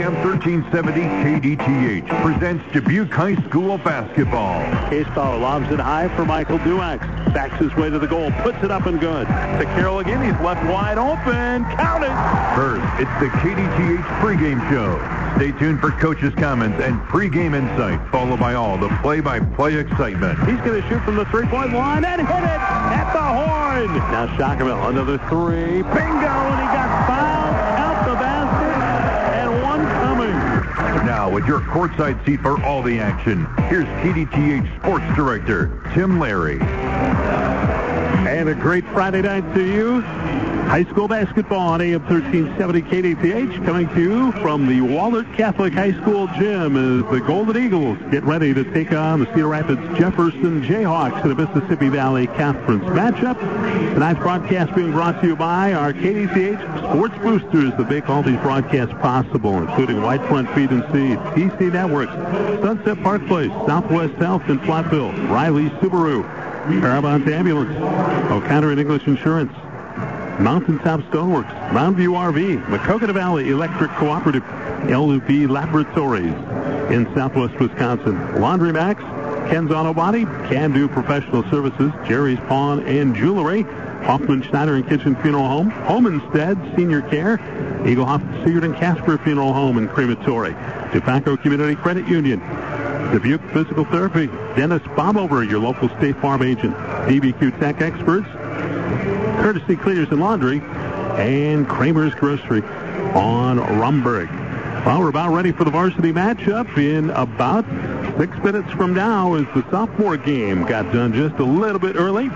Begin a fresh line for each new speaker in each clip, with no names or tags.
AM 1370 KDTH presents Dubuque High School basketball.
Case Bauer lobs it high for Michael Duax. Backs his way to the goal, puts it up and good. To Carroll again, he's left wide open. Count it!
First, it's the KDTH pregame show. Stay tuned for coaches' comments and pregame insight, followed by all the play-by-play excitement.
He's going to shoot from the three-point line and hit it at the horn. Now Shockerville, another three. Bingo! And he got
With your courtside seat for all the action, here's KDTH Sports Director Tim Larry.
And a great Friday night to you. High school basketball on AM 1370 KDTH coming to you from the Wahlert Catholic High School gym as the Golden Eagles get ready to take on the Cedar Rapids Jefferson Jayhawks in a Mississippi Valley Conference matchup. Tonight's broadcast being brought to you by our KDTH Sports Boosters that make all these broadcasts possible, including White Front Feed and Seed, TC Networks, Sunset Park Place, Southwest Health in Platteville, Riley Subaru, Paramount Ambulance, O'Connor and English Insurance, Mountaintop Stoneworks, Mountain View RV, Maquoketa Valley Electric Cooperative, LUP Laboratories. In southwest Wisconsin, Laundry Max, Ken's Auto Body, Can Do Professional Services, Jerry's Pawn and Jewelry, Hoffman Schneider and Kitchen Funeral Home, Home Instead Senior Care, Eagle Hoff Siegert and Casper Funeral Home and Crematory, Dupaco Community Credit Union, Dubuque Physical Therapy, Dennis Baumhover, your local State Farm agent, DBQ Tech Experts, Courtesy Cleaners and Laundry, and Kramer's Grocery on Rhomberg. Well, we're about ready for the varsity matchup in about six minutes from now as the sophomore game got done just a little bit early.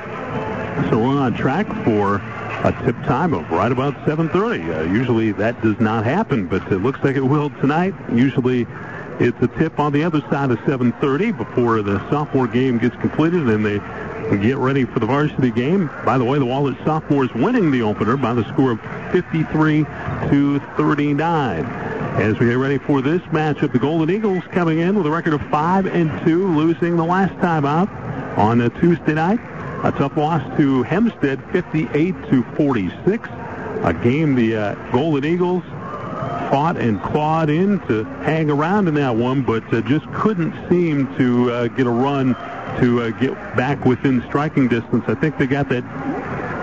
So we're on track for a tip time of right about 7.30. Uh, usually that does not happen, but it looks like it will tonight. Usually it's a tip on the other side of 7.30 before the sophomore game gets completed and they get ready for the varsity game. By the way, the Wahlert sophomores winning the opener by the score of 53 to 39. As we get ready for this matchup, the Golden Eagles coming in with a record of 5 and 2, losing the last time out on a Tuesday night. A tough loss to Hempstead, 58 to 46. A game the uh, Golden Eagles fought and clawed in to hang around in that one, but uh, just couldn't seem to uh, get a run to uh, get back within striking distance. I think they got that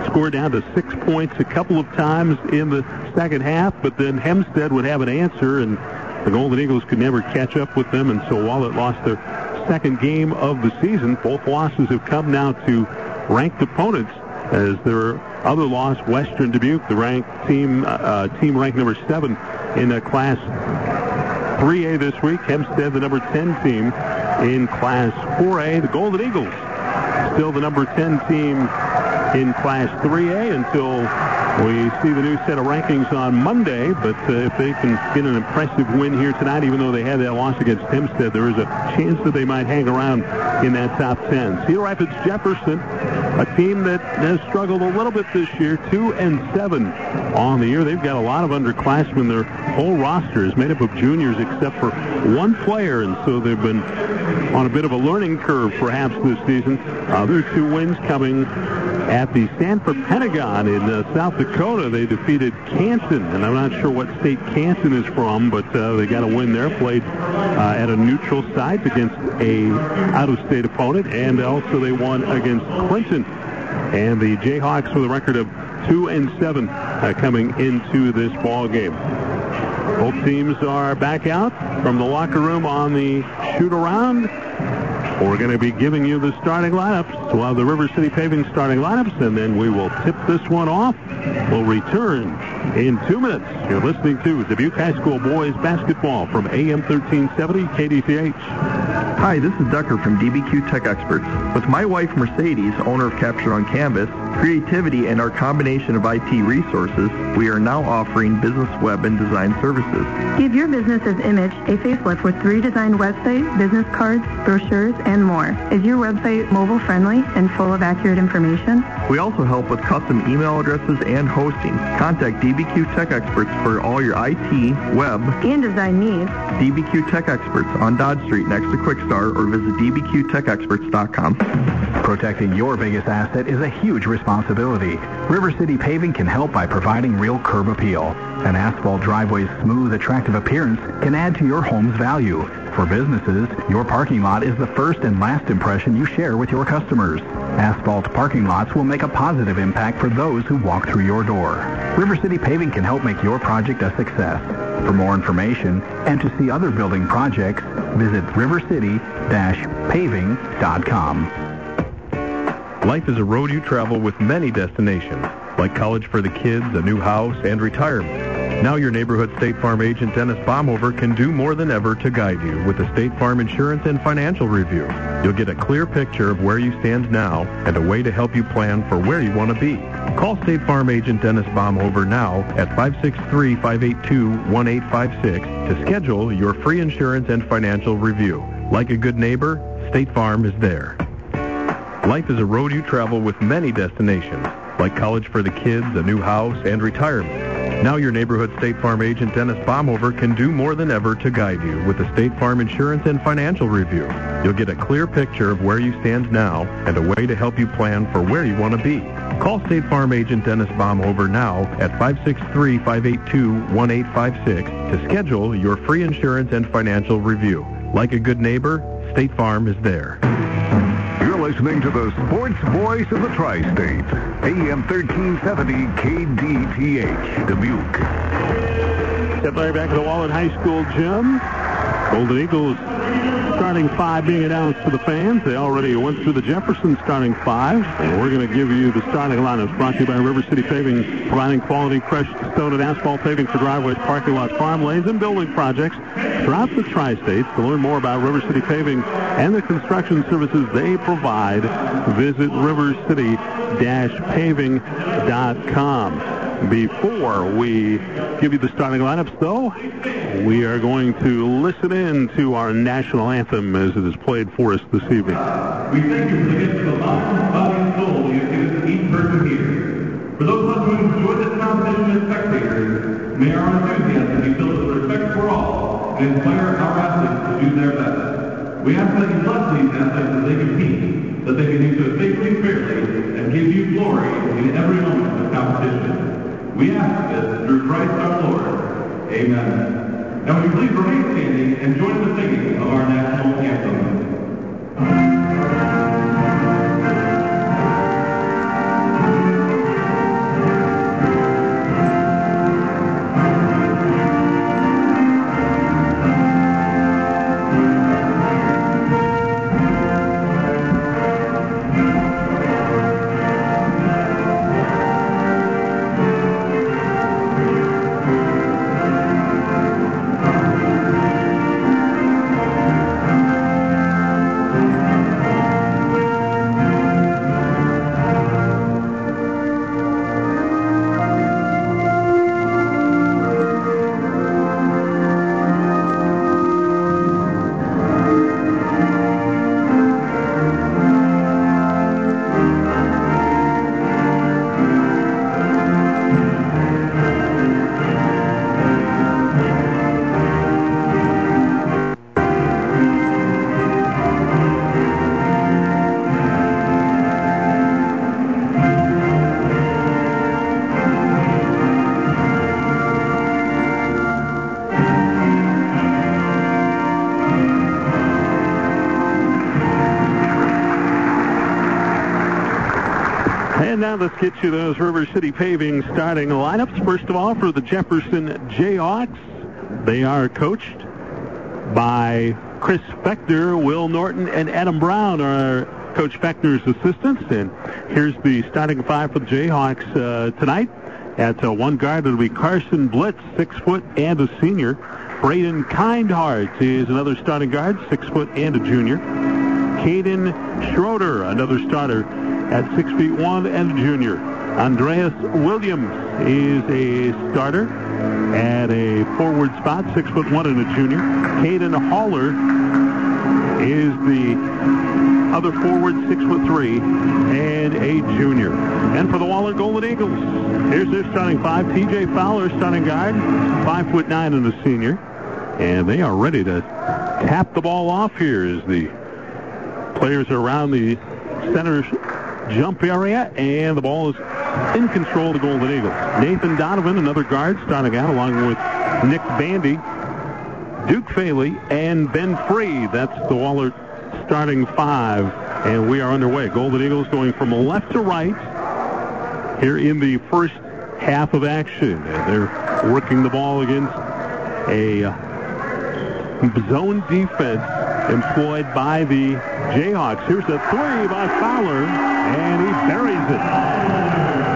score down to six points a couple of times in the second half, but then Hempstead would have an answer, and the Golden Eagles could never catch up with them, and so Wahlert lost their second game of the season. Both losses have come now to ranked opponents as their other loss, Western Dubuque, the ranked team, uh, team ranked number seven in Class 3A this week. Hempstead, the number 10 team in Class 4A. The Golden Eagles, still the number 10 team in Class 3A until we see the new set of rankings on Monday. But uh, if they can get an impressive win here tonight, even though they had that loss against Hempstead, there is a chance that they might hang around in that top 10. Cedar Rapids Jefferson, a team that has struggled a little bit this year, 2 and 7 on the year. They've got a lot of underclassmen. Their whole roster is made up of juniors except for one player, and so they've been on a bit of a learning curve perhaps this season. Other two wins coming at the Sanford Pentagon in uh, South Dakota. They defeated Canton, and I'm not sure what state Canton is from, but uh, they got a win there. Played uh, at a neutral site against a out-of-state opponent, and also they won against Clinton. And the Jayhawks with a record of two and seven uh, coming into this ball game. Both teams are back out from the locker room on the shoot around. We're going to be giving you the starting lineups. We'll have the River City Paving starting lineups, and then we will tip this one off. We'll return in two minutes. You're listening to Dubuque High School Boys Basketball from AM 1370 KDTH.
Hi, this is Decker from DBQ Tech Experts. With my wife Mercedes, owner of Capture on Canvas, creativity, and our combination of IT resources, we are now offering business web and design services.
Give your business's image a facelift with three designed websites, business cards, brochures, and more. Is your website mobile friendly and full of accurate information?
We also help with custom email addresses and hosting. Contact DBQ Tech Experts for all your IT, web,
and design needs.
DBQ Tech Experts on Dodge Street next to Kwik Star or visit dbqtechexperts.com.
Protecting your biggest asset is a huge responsibility
responsibility. River City Paving can help by providing real curb appeal. An asphalt driveway's smooth, attractive appearance can add to your home's value. For businesses, your parking lot is the first and last impression you share with your customers. Asphalt parking lots will make a positive impact for those who walk through your door. River City Paving can help make your project a success. For more information and to see other building projects, visit rivercity-paving.com.
Life is a road you travel with many destinations, like college for the kids, a new house, and retirement. Now your neighborhood State Farm agent Dennis Baumhover can do more than ever to guide you with a State Farm insurance and financial review. You'll get a clear picture of where you stand now and a way to help you plan for where you want to be. Call State Farm agent Dennis Baumhover now at 563-582-1856 to schedule your free insurance and financial review. Like a good neighbor, State Farm is there. Life is a road you travel with many destinations, like college for the kids, a new house, and retirement. Now your neighborhood State Farm agent Dennis Baumhover can do more than ever to guide you with a State Farm insurance and financial review. You'll get a clear picture of where you stand now and a way to help you plan for where you want to be. Call State Farm agent Dennis Baumhover now at 563-582-1856 to schedule your free insurance and financial review. Like a good neighbor, State Farm is there.
Listening to the sports voice of the tri-state, AM 1370 KDTH, Dubuque.
Step right back to the Wahlert High School gym. Golden Eagles starting five being announced to the fans. They already went through the Jefferson starting five, and we're going to give you the starting lineups brought to you by River City Paving, providing quality crushed stone and asphalt paving for driveways, parking lots, farm lanes, and building projects throughout the tri-states. To learn more about River City Paving and the construction services they provide, visit rivercity-paving.com. Before we give you the starting lineups, though, we are going to listen in to our national anthem as it is played for us this evening.
We thank you for the the body, and soul you have given each person here. For those of us who enjoy this competition as spectators, may our enthusiasm be filled with respect for all and inspire our athletes to do their best. We ask that you bless these athletes as they compete, that they can do so safely and fairly, and give you glory in every moment of competition. We ask this through Christ our Lord. Amen. Now will you please remain standing and join the singing of our national anthem.
Get you those River City Paving starting lineups. First of all, for the Jefferson Jayhawks, they are coached by Chris Fector, Will Norton, and Adam Brown are Coach Fector's assistants. And here's the starting five for the Jayhawks uh, tonight. At uh, one guard, it'll be Carson Blitz, six foot and a senior. Braden Kindheart is another starting guard, six foot and a junior. Caden Schroeder, another starter at six feet one and a junior. Andreas Williams is a starter at a forward spot, six foot one and a junior. Caden Haller is the other forward, six foot three and a junior. And for the Wahlert Golden Eagles, here's their starting five. T.J. Fowler, starting guard, five foot nine and a senior. And they are ready to tap the ball off here as the players around the center jump area, and the ball is in control of the Golden Eagles. Nathan Donovan, another guard, starting out along with Nick Bandy, Duke Faley, and Ben Free. That's the Wahlert starting five, and we are underway. Golden Eagles going from left to right here in the first half of action. They're working the ball against a uh, zone defense employed by the Jayhawks. Here's a three by Fowler, and he buries it.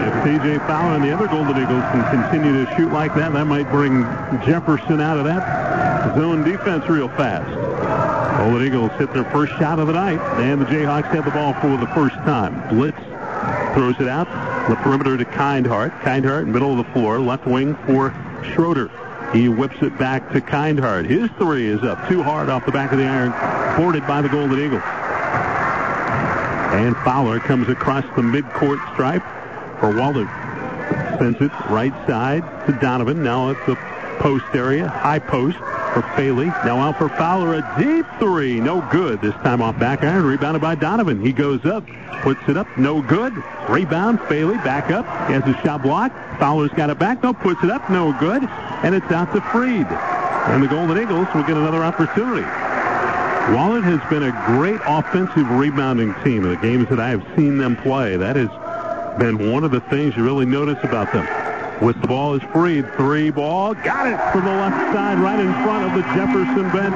If T.J. Fowler and the other Golden Eagles can continue to shoot like that, that might bring Jefferson out of that zone defense real fast. Golden Eagles hit their first shot of the night, and the Jayhawks have the ball for the first time. Blitz throws it out, the perimeter to Kindhart. Kindhart, middle of the floor, left wing for Schroeder. He whips it back to Kindheart. His three is up too hard off the back of the iron, boarded by the Golden Eagle. And Fowler comes across the midcourt stripe for Wahlert. Sends it right side to Donovan. Now at the post area, high post for Faley. Now out for Fowler, a deep three. No good. This time off back iron, rebounded by Donovan. He goes up, puts it up, no good. Rebound, Faley back up. He has a shot block. Fowler's got it back, no, puts it up, no good. And it's out to Freed. And the Golden Eagles will get another opportunity. Wahlert has been a great offensive rebounding team in the games that I have seen them play. That has been one of the things you really notice about them. With the ball is Freed. Three ball. Got it from the left side right in front of the Jefferson bench.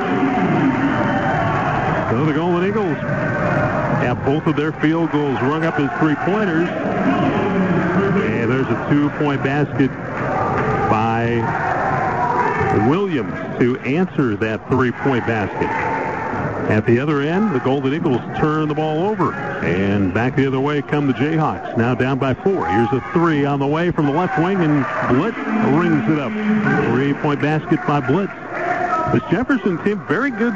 So the Golden Eagles have both of their field goals rung up as three-pointers. And there's a two-point basket by Williams to answer that three-point basket. At the other end, the Golden Eagles turn the ball over. And back the other way come the Jayhawks, now down by four. Here's a three on the way from the left wing, and Blitz rings it up. Three-point basket by Blitz. This Jefferson team, very good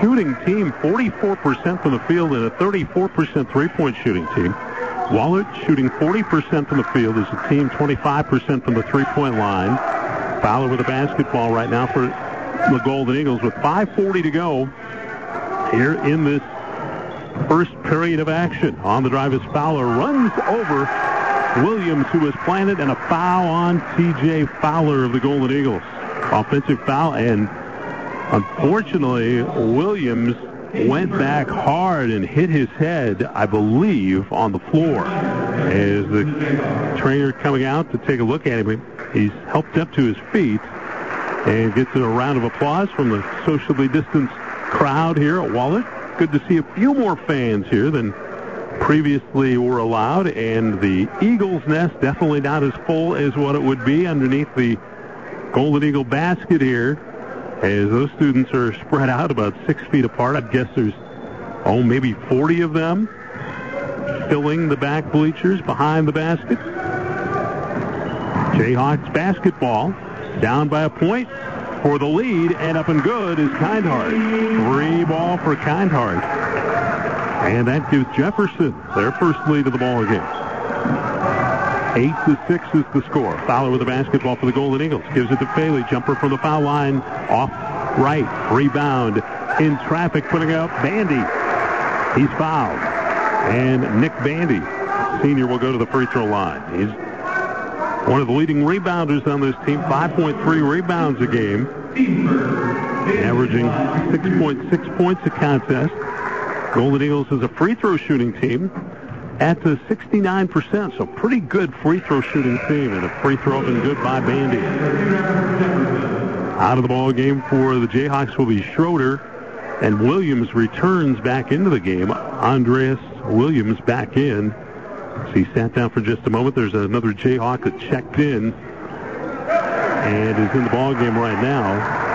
shooting team, 44% from the field and a 34% three-point shooting team. Wahlert shooting 40% from the field as a team, 25% from the three-point line. Fowler with a basketball right now for the Golden Eagles with 5.40 to go here in this first period of action. On the drive is Fowler, runs over Williams, who was planted, and a foul on T.J. Fowler of the Golden Eagles. Offensive foul, and unfortunately, Williams went back hard and hit his head, I believe, on the floor. As the trainer coming out to take a look at him, he's helped up to his feet and gets a round of applause from the socially distanced crowd here at Wahlert. Good to see a few more fans here than previously were allowed, and the Eagles' nest definitely not as full as what it would be underneath the Golden Eagle basket here, as those students are spread out about six feet apart. I guess there's, oh, maybe 40 of them filling the back bleachers behind the basket. Jayhawks basketball down by a point for the lead, and up and good is Kindheart. Three ball for Kindheart. And that gives Jefferson their first lead of the ball game. Eight to six is the score. Fowler with the basketball for the Golden Eagles. Gives it to Faley. Jumper from the foul line. Off right. Rebound in traffic. Putting up Bandy. He's fouled. And Nick Bandy, senior, will go to the free throw line. He's one of the leading rebounders on this team, 5.3 rebounds a game, averaging 6.6 points a contest. Golden Eagles is a free throw shooting team at the 69%, so pretty good free throw shooting team, and a free throw and good by Bandy. Out of the ball game for the Jayhawks will be Schroeder, and Williams returns back into the game. Andreas Williams back in. So he sat down for just a moment. There's another Jayhawk that checked in and is in the ball game right now.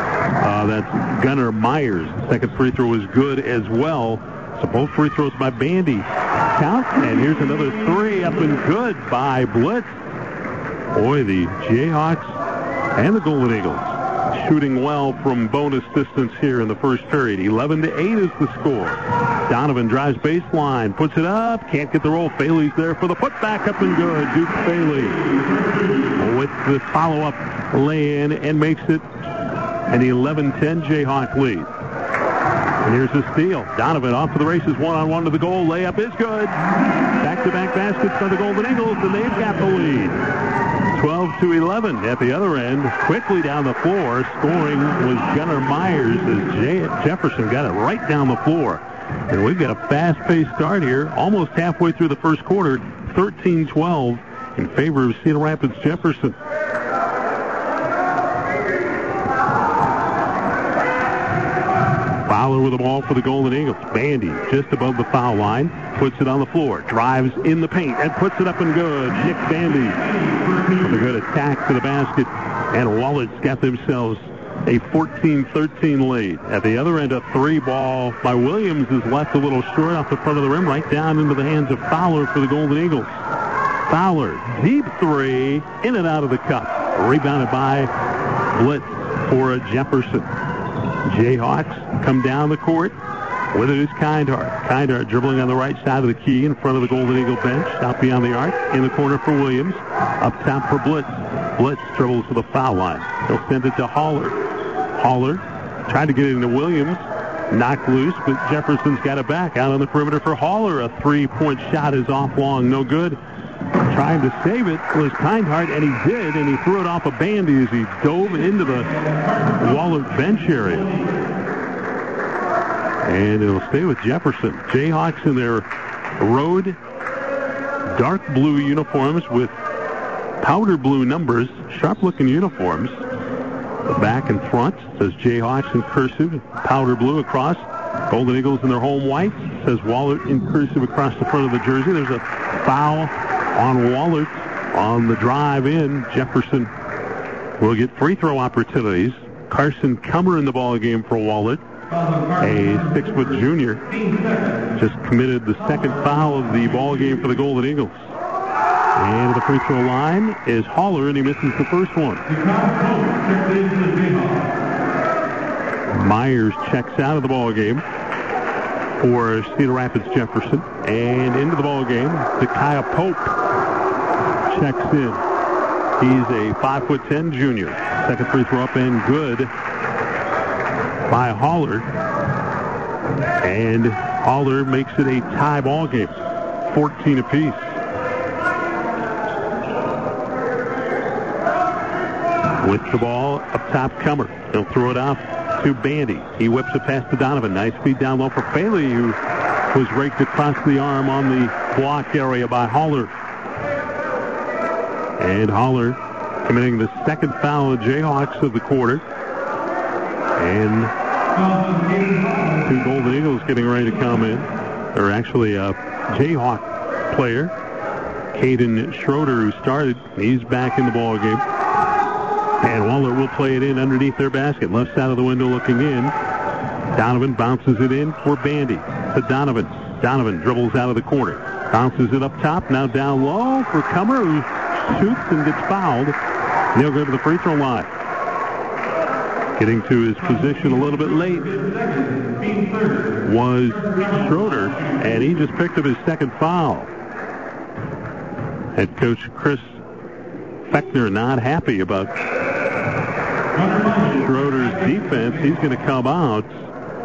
Uh, that's Gunnar Myers. Second free throw is good as well. So both free throws by Bandy count. And here's another three up and good by Blitz. Boy, the Jayhawks and the Golden Eagles shooting well from bonus distance here in the first period. 11 to 8 is the score. Donovan drives baseline, puts it up, can't get the roll. Faley's there for the putback up and good. Duke Faley with the follow-up lay-in and makes it an 11-10 Jayhawk lead. And here's the steal. Donovan off to the races, one-on-one to the goal. Layup is good. Back-to-back baskets by the Golden Eagles, and they've got the lead. 12 to 11 at the other end. Quickly down the floor. Scoring was Gunnar Myers as Jefferson got it right down the floor. And we've got a fast-paced start here, almost halfway through the first quarter, 13-12 in favor of Cedar Rapids Jefferson. With the ball for the Golden Eagles. Bandy just above the foul line, puts it on the floor, drives in the paint, and puts it up and good. Nick Bandy with a good attack to the basket, and Wahlert's got themselves a 14-13 lead. At the other end, a three ball by Williams is left a little short off the front of the rim, right down into the hands of Fowler for the Golden Eagles. Fowler, deep three, in and out of the cup. Rebounded by Blitz for a Jefferson. Jayhawks come down the court. With it is Kindhart. Kindhart dribbling on the right side of the key in front of the Golden Eagle bench. Out beyond the arc. In the corner for Williams. Up top for Blitz. Blitz dribbles to the foul line. He'll send it to Haller. Haller tried to get it into Williams. Knocked loose, but Jefferson's got it back. Out on the perimeter for Haller. A three-point shot is off long. No good. Trying to save it was Kindhart, and he did, and he threw it off a Bandy as he dove into the Wahlert bench area. And it'll stay with Jefferson. Jayhawks in their road dark blue uniforms with powder blue numbers, sharp-looking uniforms. The back and front says Jayhawks in cursive, powder blue across. Golden Eagles in their home white says Wahlert in cursive across the front of the jersey. There's a foul on Wahlert on the drive in. Jefferson will get free throw opportunities. Carson Cummer in the ball game for Wahlert, a six-foot junior, just committed the second foul of the ball game for the Golden Eagles. And the free throw line is Haller, and he misses the first one. Myers checks out of the ball game for Cedar Rapids Jefferson. And into the ball game, Zakiah Pope checks in. He's a 5'10 junior. Second free throw up and good by Haller. And Haller makes it a tie ball game. 14 apiece. With the ball up top, Cummer. He'll throw it off to Bandy. He whips it past to Donovan. Nice feed down low for Faley, who was raked across the arm on the block area by Haller. And Haller committing the second foul of the Jayhawks of the quarter. And two Golden Eagles getting ready to come in. Or actually a Jayhawk player, Caden Schroeder, who started. He's back in the ball game. And Wahlert will play it in underneath their basket. Left side of the window looking in. Donovan bounces it in for Bandy. To Donovan. Donovan dribbles out of the corner. Bounces it up top. Now down low for Cummer, who shoots and gets fouled. And he'll go to the free throw line. Getting to his position a little bit late was Schroeder, and he just picked up his second foul. Head coach Chris Fechner not happy about Schroeder's defense. He's going to come out,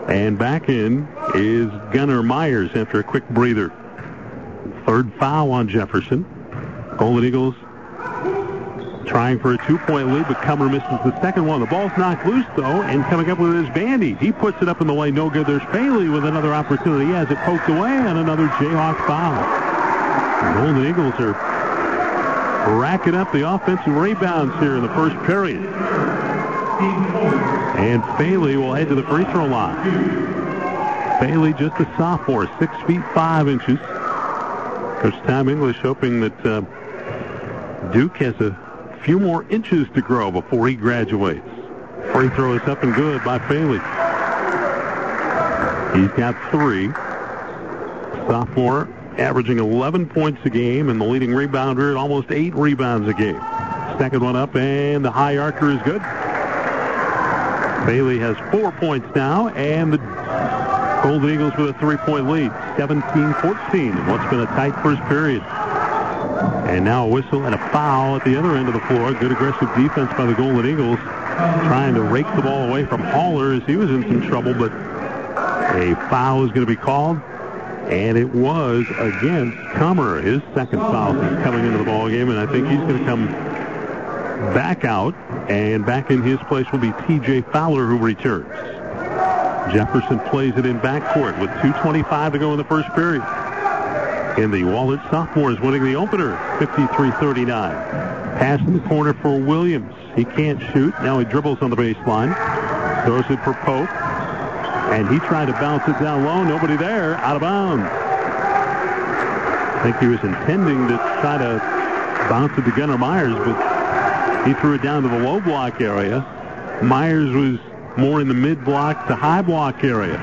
and back in is Gunnar Myers after a quick breather. Third foul on Jefferson. Golden Eagles trying for a two-point lead, but Cummer misses the second one. The ball's knocked loose, though, and coming up with his Bandy. He puts it up in the lane. No good. There's Faley with another opportunity. Has it poked away, and another Jayhawk foul. Golden Eagles are racking up the offensive rebounds here in the first period. And Faley will head to the free throw line. Faley just a sophomore, six feet five inches. Coach Tom English hoping that uh, Duke has a few more inches to grow before he graduates. Free throw is up and good by Faley. He's got three. Sophomore averaging 11 points a game and the leading rebounder at almost eight rebounds a game. Second one up and the high archer is good. Faley has four points now and the Golden Eagles with a three-point lead, 17-14. What's been a tight first period. And now a whistle and a foul at the other end of the floor. Good aggressive defense by the Golden Eagles, trying to rake the ball away from Haller as he was in some trouble, but A foul is going to be called, and it was against Comer, his second foul coming into the ball game, and I think he's going to come back out, and back in his place will be T.J. Fowler, who returns. Jefferson plays it in backcourt with 2.25 to go in the first period. And the Wahlert sophomore is winning the opener, 53-39. Pass in the corner for Williams. He can't shoot. Now he dribbles on the baseline. Throws it for Pope. And he tried to bounce it down low. Nobody there. Out of bounds. I think he was intending to try to bounce it to Gunnar Myers, but he threw it down to the low block area. Myers was more in the mid block to high block area.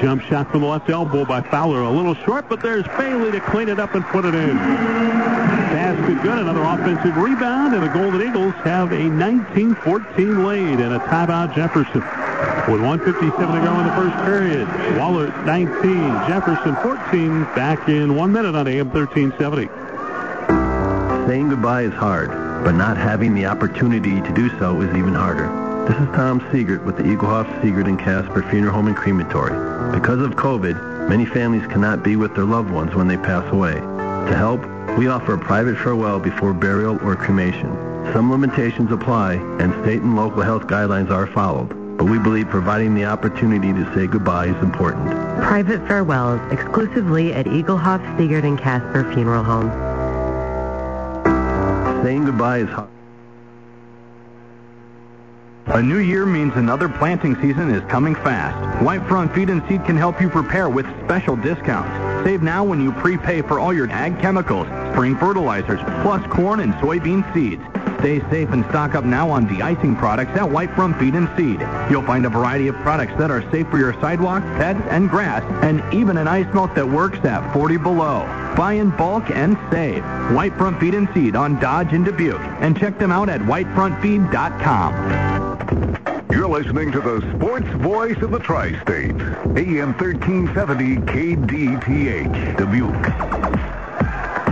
Jump shot from the left elbow by Fowler. A little short, but there's Faley to clean it up and put it in. Basket good. Another offensive rebound, and the Golden Eagles have a 19-14 lead and a timeout Jefferson. With 157 to go in the first period. Wahlert 19, Jefferson 14. Back in one minute on AM 1370.
Saying goodbye is hard, but not having the opportunity to do so is even harder. This is Tom Siegert with the Egelhoff, Siegert, and Casper Funeral Home and Crematory. Because of COVID, many families cannot be with their loved ones when they pass away. To help, we offer a private farewell before burial or cremation. Some limitations apply, and state and local health guidelines are followed, but we believe providing the opportunity to say goodbye is important.
Private farewells exclusively at Egelhoff, Siegert, and Casper Funeral Home.
Saying goodbye is hard.
A new year means another planting season is coming fast. White Front Feed and Seed can help you prepare with special discounts. Save now when you prepay for all your ag chemicals, spring fertilizers, plus corn and soybean seeds. Stay safe and stock up now on de-icing products at White Front Feed and Seed. You'll find a variety of products that are safe for your sidewalk, pets, and grass, and even an ice melt that works at 40 below. Buy in bulk and save. White Front Feed and Seed on Dodge and Dubuque. And check them out at whitefrontfeed.com.
You're listening to the sports voice of the tri-state, AM 1370 KDTH, Dubuque.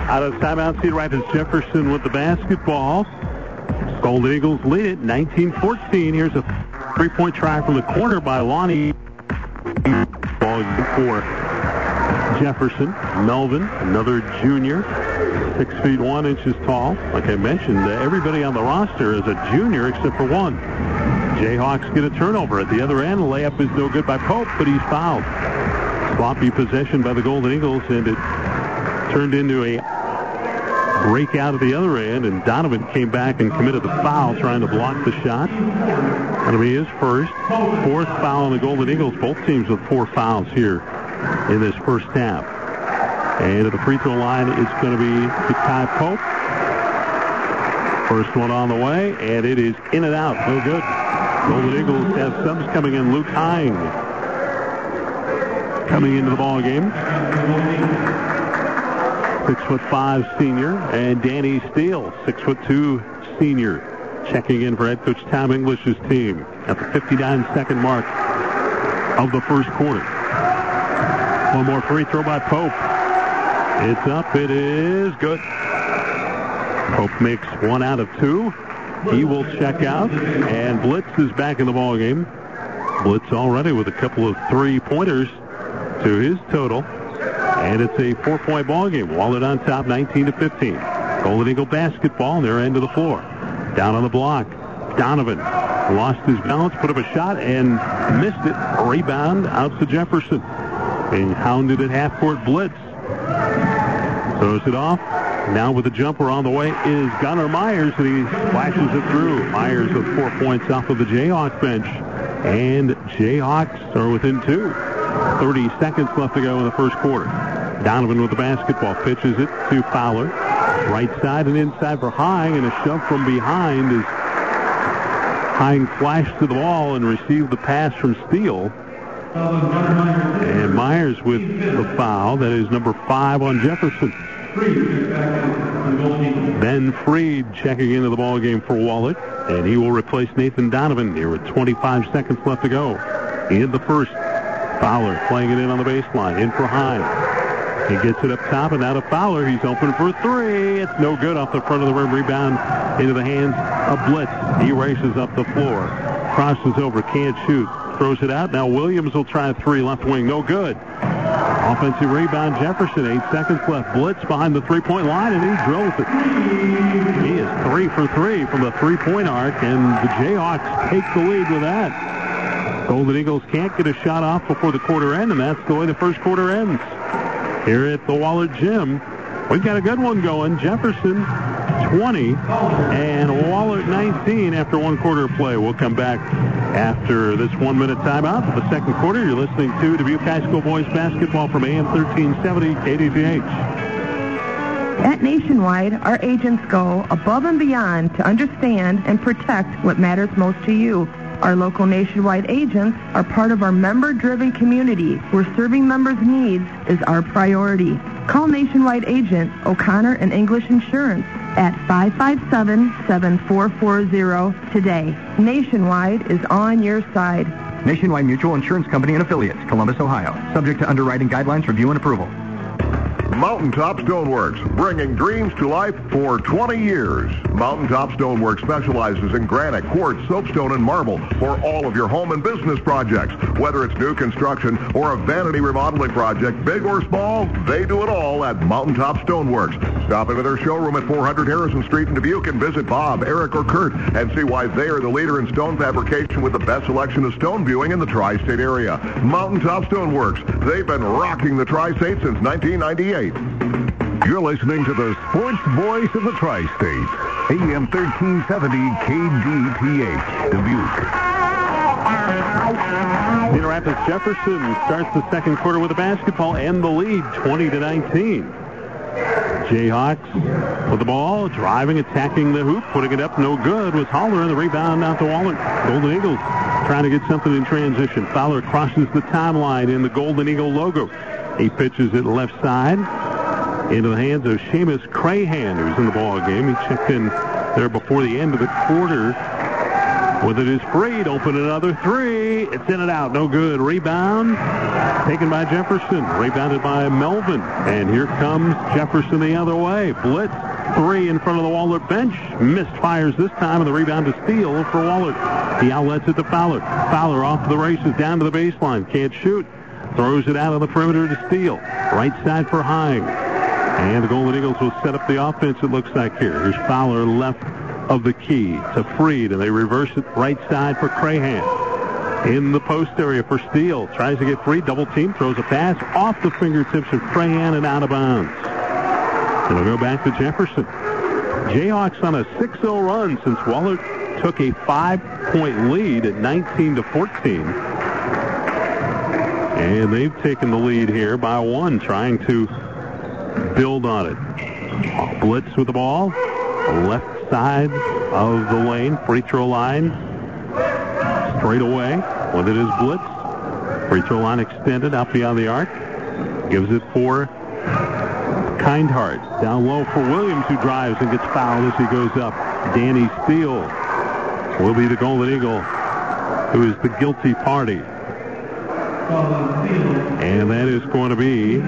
Out of timeout, Cedar Rapids Jefferson with the basketball. Golden Eagles lead it 19-14. Here's a three-point try from the corner by Lonnie. Ball for Jefferson. Melvin, another junior, six feet one inches tall. Like I mentioned, uh, everybody on the roster is a junior except for one. Jayhawks get a turnover at the other end. Layup is no good by Pope, but he's fouled. Sloppy possession by the Golden Eagles, and it turned into a breakout at the other end, and Donovan came back and committed the foul trying to block the shot. That'll be his first. Fourth foul on the Golden Eagles. Both teams with four fouls here in this first half. And at the free throw line, it's going to be Kai Pope. First one on the way, and it is in and out. No good. Golden Eagles have subs coming in. Luke Hine coming into the ball game. Six foot five senior, and Danny Steele, six foot two senior, checking in for head coach Tom English's team at the 59 second mark of the first quarter. One more free throw by Pope. It's up. It is good. Pope makes one out of two. He will check out, and Blitz is back in the ball game. Blitz already with a couple of three-pointers to his total, and it's a four-point ball game. Wahlert on top, 19 to 15. Golden Eagle basketball near end of the floor. Down on the block, Donovan lost his balance, put up a shot, and missed it. Rebound out to Jefferson. Being hounded at half-court Blitz. Throws it off. Now with the jumper on the way is Gunnar Myers, and he splashes it through. Myers with four points off of the Jayhawk bench. And Jayhawks are within two. 30 seconds left to go in the first quarter. Donovan with the basketball pitches it to Fowler. Right side and inside for Hine, and a shove from behind as Hine flashed to the ball and received the pass from Steele. And Myers with the foul. That is number five on Jefferson. Ben Freed checking into the ball game for Wahlert, and he will replace Nathan Donovan here with 25 seconds left to go in the first. Fowler playing it in on the baseline, in for Hine. He gets it up top, and out of Fowler, he's open for three. It's no good off the front of the rim. Rebound into the hands of Blitz. He races up the floor, crosses over, can't shoot. Throws it out. Now Williams will try a three left wing. No good. Offensive rebound, Jefferson. Eight seconds left. Blitz behind the three-point line, and he drills it. He is three for three from the three-point arc, and the Jayhawks take the lead with that. Golden Eagles can't get a shot off before the quarter end, and that's the way the first quarter ends. Here at the Wahlert Gym, we've got a good one going. Jefferson 20 and Wahlert 19 after one quarter of play. We'll come back after this one-minute timeout for the second quarter. You're listening to Dubuque High School boys basketball from AM 1370 KDTH.
At Nationwide, our agents go above and beyond to understand and protect what matters most to you. Our local nationwide agents are part of our member-driven community where serving members' needs is our priority. Call Nationwide agent O'Connor and English Insurance at 557-7440 today. Nationwide is on your side.
Nationwide Mutual Insurance Company and Affiliates, Columbus, Ohio. Subject to underwriting guidelines, review, and approval.
Mountaintop Stoneworks, bringing dreams to life for 20 years. Mountaintop Stoneworks specializes in granite, quartz, soapstone, and marble for all of your home and business projects. Whether it's new construction or a vanity remodeling project, big or small, they do it all at Mountaintop Stoneworks. Stop into their showroom at 400 Harrison Street in Dubuque and visit Bob, Eric, or Kurt and see why they are the leader in stone fabrication with the best selection of stone viewing in the tri-state area. Mountaintop Stoneworks. They've been rocking the tri-state since 1998. You're listening to the sports voice of the tri-state. AM 1370 KDTH, Dubuque.
Rapids Jefferson starts the second quarter with a basketball and the lead 20 to 19. Jayhawks with the ball, driving, attacking the hoop, putting it up, no good. Was Haller the rebound out to Wahlert. Golden Eagles trying to get something in transition. Fowler crosses the timeline in the Golden Eagle logo. He pitches it left side into the hands of Seamus Crahan, who's in the ball game. He checked in there before the end of the quarter. With it is Freed, open another three. It's in and out, no good. Rebound taken by Jefferson, rebounded by Melvin. And here comes Jefferson the other way. Blitz, three in front of the Wahlert bench. Missed fires this time, and the rebound to Steele for Wahlert. He outlets it to Fowler. Fowler off the races, down to the baseline. Can't shoot. Throws it out on the perimeter to Steele. Right side for Hine. And the Golden Eagles will set up the offense, it looks like here. Here's Fowler left of the key to Freed, and they reverse it right side for Crahan. In the post area for Steele. Tries to get free. Double team. Throws a pass off the fingertips of Crahan and out of bounds. It'll go back to Jefferson. Jayhawks on a 6-0 run since Wahlert took a five-point lead at 19 to 14. And they've taken the lead here by one, trying to build on it. Blitz with the ball. Left side of the lane. Free throw line. Straight away. When it is Blitz. Free throw line extended out beyond the arc. Gives it for Kindheart. Down low for Williams who drives and gets fouled as he goes up. Danny Steele will be the Golden Eagle who is the guilty party. And that is going to be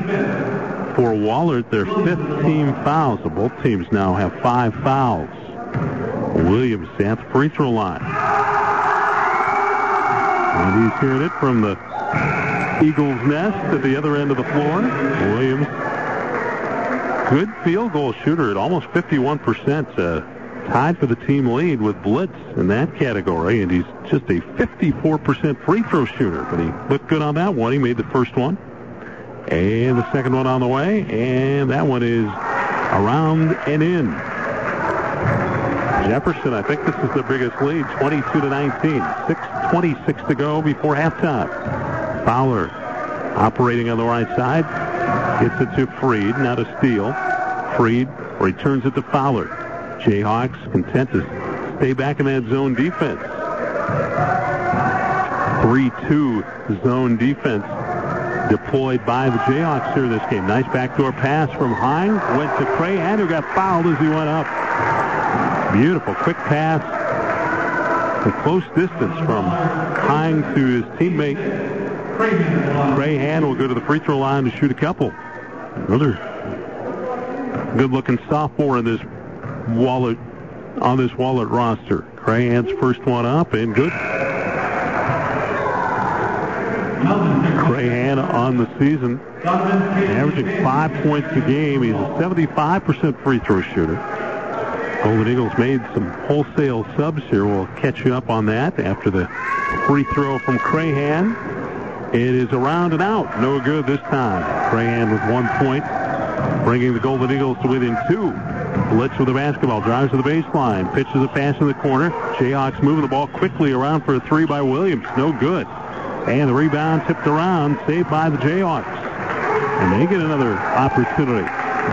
for Wahlert, their fifth team foul. So both teams now have five fouls. Williams at the free throw line. And he's hearing it from the Eagles nest at the other end of the floor. Williams, good field goal shooter at almost 51%. Uh, tied for the team lead with Blitz in that category, and he's just a 54% free throw shooter. But he looked good on that one. He made the first one. And the second one on the way, and that one is around and in. Jefferson, I think this is the biggest lead, 22 to 19. 6:26 to go before halftime. Fowler operating on the right side, gets it to Freed, not a steal. Freed returns it to Fowler. Jayhawks content to stay back in that zone defense. 3-2 zone defense deployed by the Jayhawks here this game. Nice backdoor pass from Hine. Went to Crahan, who got fouled as he went up. Beautiful quick pass. A close distance from Hine to his teammate. Crahan will go to the free throw line to shoot a couple. Another good-looking sophomore in this Wahlert on this Wahlert roster. Crahan's first one up and good. Crahan on the season, averaging five points a game. He's a 75% free throw shooter. Golden Eagles made some wholesale subs here. We'll catch you up on that after the free throw from Crahan. It is around and out. No good this time. Crahan with one point, bringing the Golden Eagles to within two. Blitz with the basketball, drives to the baseline, pitches a pass in the corner. Jayhawks moving the ball quickly around for a three by Williams. No good. And the rebound tipped around, saved by the Jayhawks. And they get another opportunity.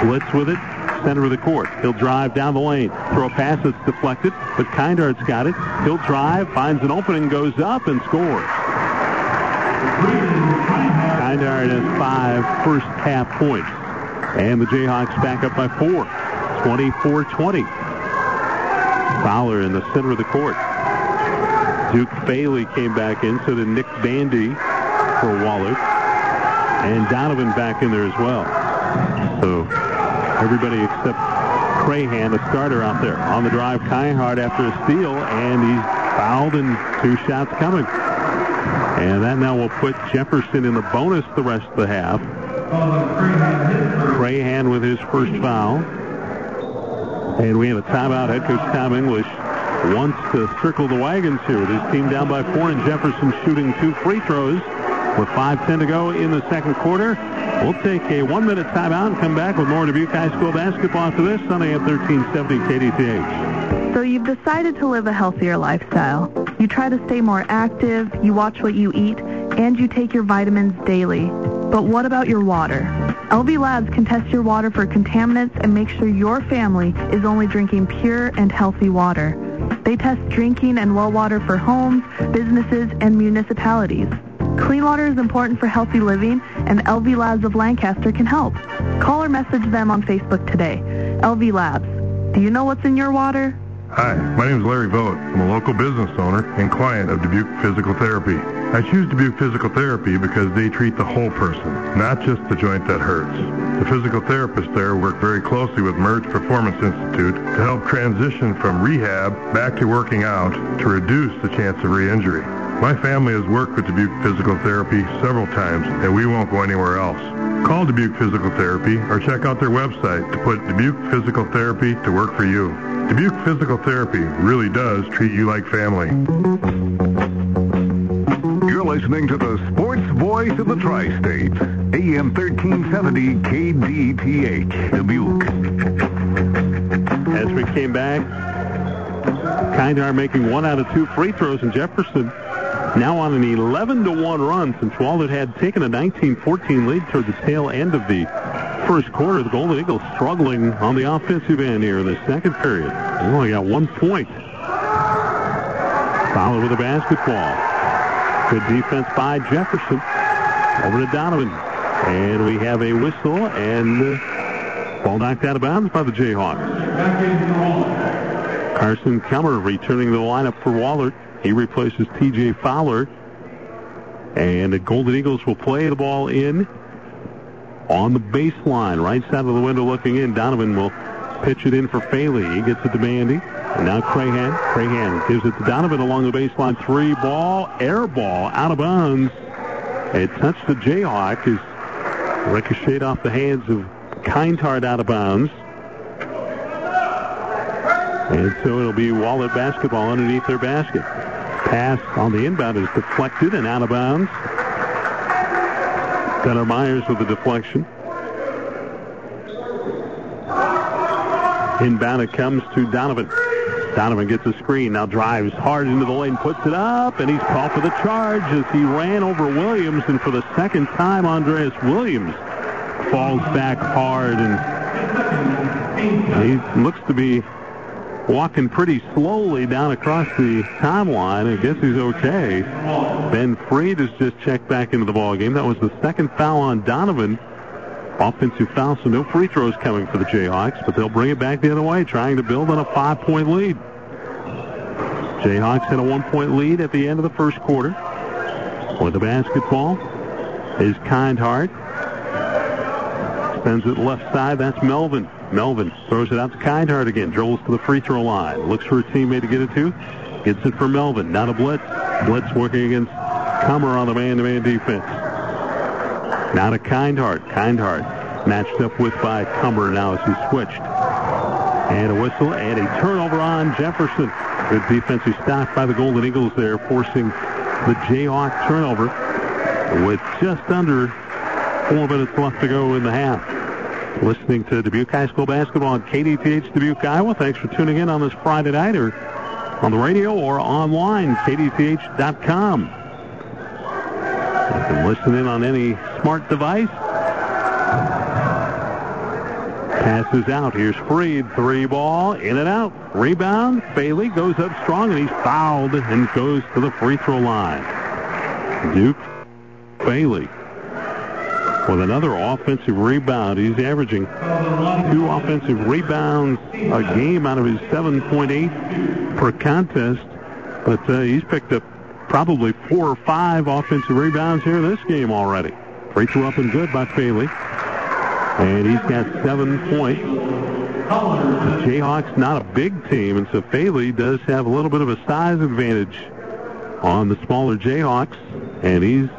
Blitz with it, center of the court. He'll drive down the lane, throw a pass that's deflected, but Kindhart's got it. He'll drive, finds an opening, goes up, and scores. Kindart has five first half points. And the Jayhawks back up by four. 24-20. Fowler in the center of the court. Duke Bailey came back in, so did Nick Bandy for Wahlert. And Donovan back in there as well. So everybody except Crahan, the starter out there. On the drive, Kindart after a steal, and he's fouled and two shots coming. And that now will put Jefferson in the bonus the rest of the half. Crahan with his first foul. And we have a timeout. Head coach Tom English wants to circle the wagons here with his team down by four and Jefferson shooting two free throws with 5.10 to go in the second quarter. We'll take a one-minute timeout and come back with more Dubuque High School basketball after this Sunday at 1370 KDTH.
So you've decided to live a healthier lifestyle. You try to stay more active, you watch what you eat, and you take your vitamins daily. But what about your water? LV Labs can test your water for contaminants and make sure your family is only drinking pure and healthy water. They test drinking and well water for homes, businesses, and municipalities. Clean water is important for healthy living, and LV Labs of Lancaster can help. Call or message them on Facebook today. LV Labs. Do you know what's in your water?
Hi, my name is Larry Vogt. I'm a local business owner and client of Dubuque Physical Therapy. I choose Dubuque Physical Therapy because they treat the whole person, not just the joint that hurts. The physical therapists there work very closely with Merge Performance Institute to help transition from rehab back to working out to reduce the chance of re-injury. My family has worked with Dubuque Physical Therapy several times, and we won't go anywhere else. Call Dubuque Physical Therapy or check out their website to put Dubuque Physical Therapy to work for you. Dubuque Physical Therapy really does treat you like family.
You're listening to the sports voice of the tri-state, AM 1370 KDTH, Dubuque.
As we came back, Kindar making one out of two free throws, and Jefferson now on an 11 to 1 run since Wahlert had taken a 19-14 lead toward the tail end of the first quarter. The Golden Eagles struggling on the offensive end here in the second period. They only got one point. Fowler with a basketball. Good defense by Jefferson. Over to Donovan. And we have a whistle and ball knocked out of bounds by the Jayhawks. Carson Kemmer returning the lineup for Wahlert. He replaces T.J. Fowler. And the Golden Eagles will play the ball in on the baseline, right side of the window looking in. Donovan will pitch it in for Faley. He gets it to Bandy. And now Crahan. Crahan gives it to Donovan along the baseline. Three ball, air ball, out of bounds. It touched the Jayhawk. Is ricocheted off the hands of Kindhart out of bounds. And so it'll be Wahlert basketball underneath their basket. Pass on the inbound is deflected and out of bounds. Gunnar Myers with the deflection. Inbound it comes to Donovan. Donovan gets a screen, now drives hard into the lane, puts it up, and he's called for the charge as he ran over Williams, and for the second time, Andreas Williams falls back hard, and he looks to be walking pretty slowly down across the timeline. I guess he's okay. Ben Freed has just checked back into the ball game. That was the second foul on Donovan. Offensive foul, so no free throws coming for the Jayhawks, but they'll bring it back the other way, trying to build on a five-point lead. Jayhawks had a one-point lead at the end of the first quarter. With the basketball is Kindhart. Sends it left side. That's Melvin. Melvin throws it out to Kindheart again. Dribbles to the free throw line. Looks for a teammate to get it to. Gets it for Melvin. Not a blitz. Blitz working against Comer on the man-to-man defense. Now to Kindheart. Kindheart matched up with by Cumber now as he switched. And a whistle and a turnover on Jefferson. Good defensive stop by the Golden Eagles there, forcing the Jayhawk turnover with just under four minutes left to go in the half. Listening to Dubuque High School basketball on KDTH Dubuque, Iowa. Thanks for tuning in on this Friday night or on the radio or online, kdth.com. You can listen in on any smart device Passes out. Here's Freed. Three ball. In and out. Rebound. Bailey goes up strong, and he's fouled and goes to the free throw line. Duke Bailey with another offensive rebound. He's averaging two offensive rebounds a game out of his 7.8 per contest. But uh, he's picked up probably four or five offensive rebounds here in this game already. Free throw up and good by Bailey. And he's got seven points. The Jayhawks not a big team, and so Bailey does have a little bit of a size advantage on the smaller Jayhawks, and he's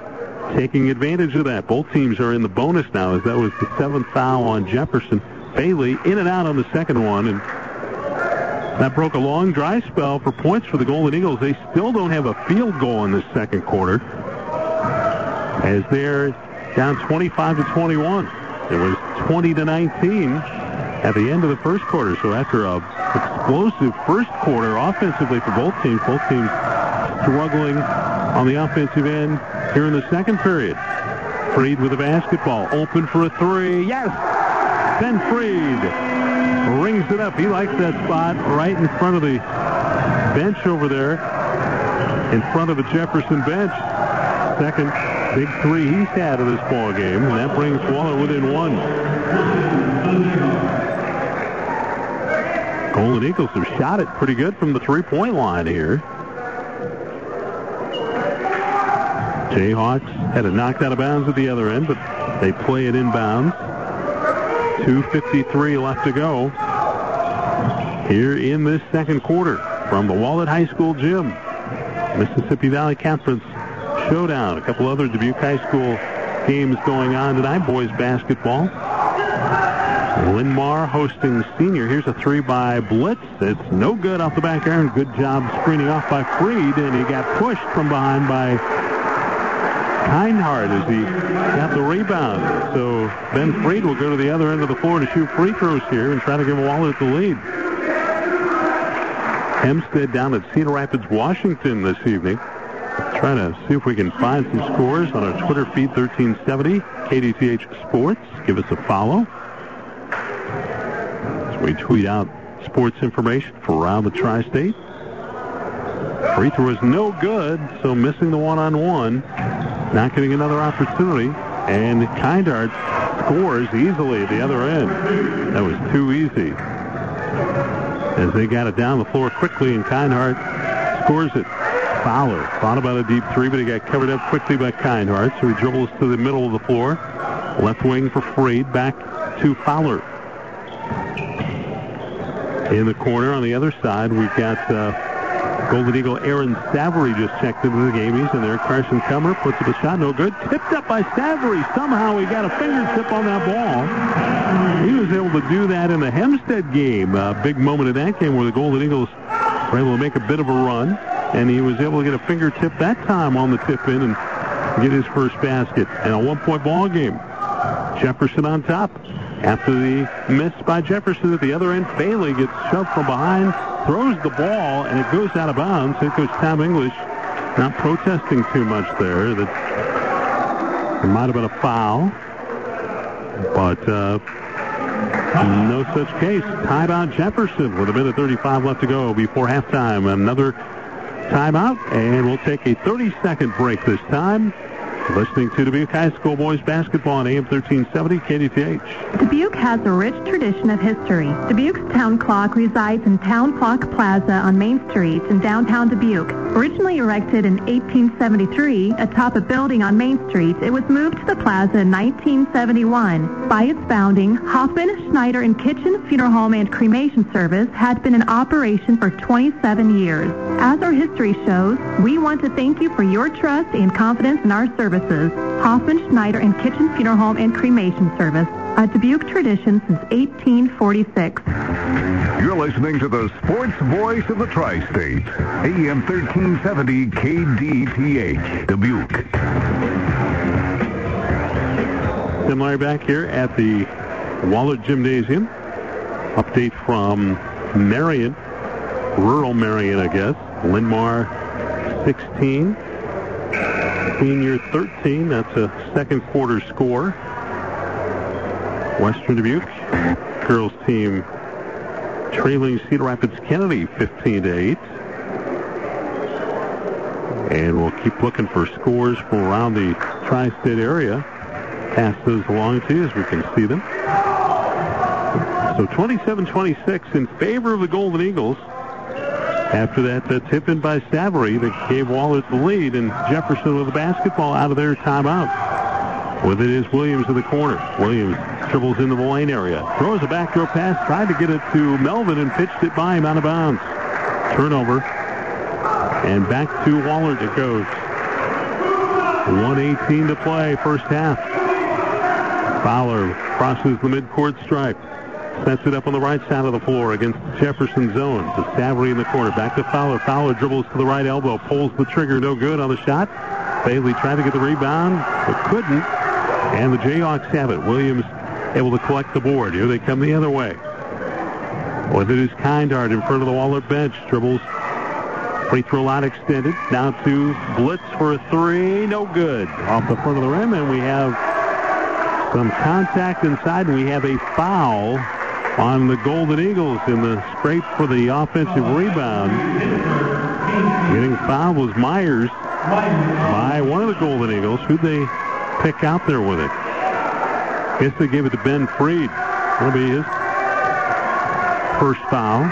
taking advantage of that. Both teams are in the bonus now, as that was the seventh foul on Jefferson. Bailey in and out on the second one, and that broke a long dry spell for points for the Golden Eagles. They still don't have a field goal in the second quarter, as they're down 25 to 21. It was 20 to 19 at the end of the first quarter. So after a explosive first quarter offensively for both teams, both teams struggling on the offensive end here in the second period. Freed with the basketball, open for a three. Yes! Ben Freed rings it up. He likes that spot right in front of the bench over there, in front of the Jefferson bench. Second big three he's had of this ball game, and that brings Wahlert within one. Golden Eagles have shot it pretty good from the three-point line here. Jayhawks had it knocked out of bounds at the other end, but they play it inbounds. 2.53 left to go here in this second quarter from the Wahlert High School gym. Mississippi Valley Conference showdown. A couple other Dubuque High School games going on tonight. Boys basketball. Linn-Mar hosting senior. Here's a three by Blitz. It's no good off the back iron. Good job screening off by Freed, and he got pushed from behind by Kindhart as he got the rebound. So Ben Freed will go to the other end of the floor to shoot free throws here and try to give Wahlert the lead. Hempstead down at Cedar Rapids, Washington this evening. Trying to see if we can find some scores on our Twitter feed 1370 KDTH Sports. Give us a follow. As we tweet out sports information for around the tri-state. Free throw is no good, so missing the one-on-one. Not getting another opportunity. And Kindart scores easily at the other end. That was too easy. As they got it down the floor quickly, and Kindart scores it. Fowler thought about a deep three, but he got covered up quickly by Kindhart, so he dribbles to the middle of the floor. Left wing for Freed, back to Fowler. In the corner on the other side, we've got uh, Golden Eagle Aaron Savory just checked into the game. He's in there. Carson Cumber puts up a shot, no good. Tipped up by Savory. Somehow he got a fingertip on that ball. He was able to do that in the Hempstead game. A big moment in that game where the Golden Eagles were able to make a bit of a run and he was able to get a fingertip that time on the tip in and get his first basket in a one-point ball game. Jefferson on top. After the miss by Jefferson at the other end, Bailey gets shoved from behind, throws the ball, and it goes out of bounds. Here goes Tom English, not protesting too much there. That it might have been a foul, but uh, no such case. Timeout Jefferson with a minute 35 left to go before halftime. Another timeout, and we'll take a 30-second break this time. Listening to Dubuque High School boys basketball on AM 1370 KDTH.
Dubuque has a rich tradition of history. Dubuque's town clock resides in Town Clock Plaza on Main Street in downtown Dubuque. Originally erected in 1873 atop a building on Main Street, it was moved to the plaza in 1971. By its founding, Hoffman, Schneider, and Kitchen Funeral Home and Cremation Service had been in operation for 27 years. As our history shows, we want to thank you for your trust and confidence in our services. Hoffman, Schneider, and Kitchen Funeral Home and Cremation Service, a Dubuque tradition since 1846.
You're listening to the sports voice of the tri-state, AM 1370 KDTH, Dubuque.
Tim Larry back here at the Wahlert Gymnasium. Update from Marion, rural Marion, I guess. Linn-Mar 16, Senior 13. That's a second quarter score. Western Dubuque girls team trailing Cedar Rapids Kennedy 15 to 8. And we'll keep looking for scores from around the tri-state area. Pass those along to you as we can see them. So 27-26 in favor of the Golden Eagles. After that, the tip in by Savory that gave Wahlert the lead, and Jefferson with the basketball out of their timeout. With it is Williams in the corner. Williams dribbles into the lane area, throws a backdoor pass, tried to get it to Melvin and pitched it by him out of bounds. Turnover, and back to Wahlert it goes. 118 to play, first half. Fowler crosses the midcourt stripe. Sets it up on the right side of the floor against Jefferson zone. To Savory in the corner. Back to Fowler. Fowler dribbles to the right elbow. Pulls the trigger. No good on the shot. Bailey tried to get the rebound, but couldn't. And the Jayhawks have it. Williams able to collect the board. Here they come the other way. With it is Kindart in front of the Wahlert bench. Dribbles. Free throw line extended. Now to Blitz for a three. No good. Off the front of the rim. And we have some contact inside. And we have a foul on the Golden Eagles in the scrape for the offensive rebound. Getting fouled was Myers by one of the Golden Eagles. Who'd they pick out there with it? Guess they gave it to Ben Freed. That'll be his first foul.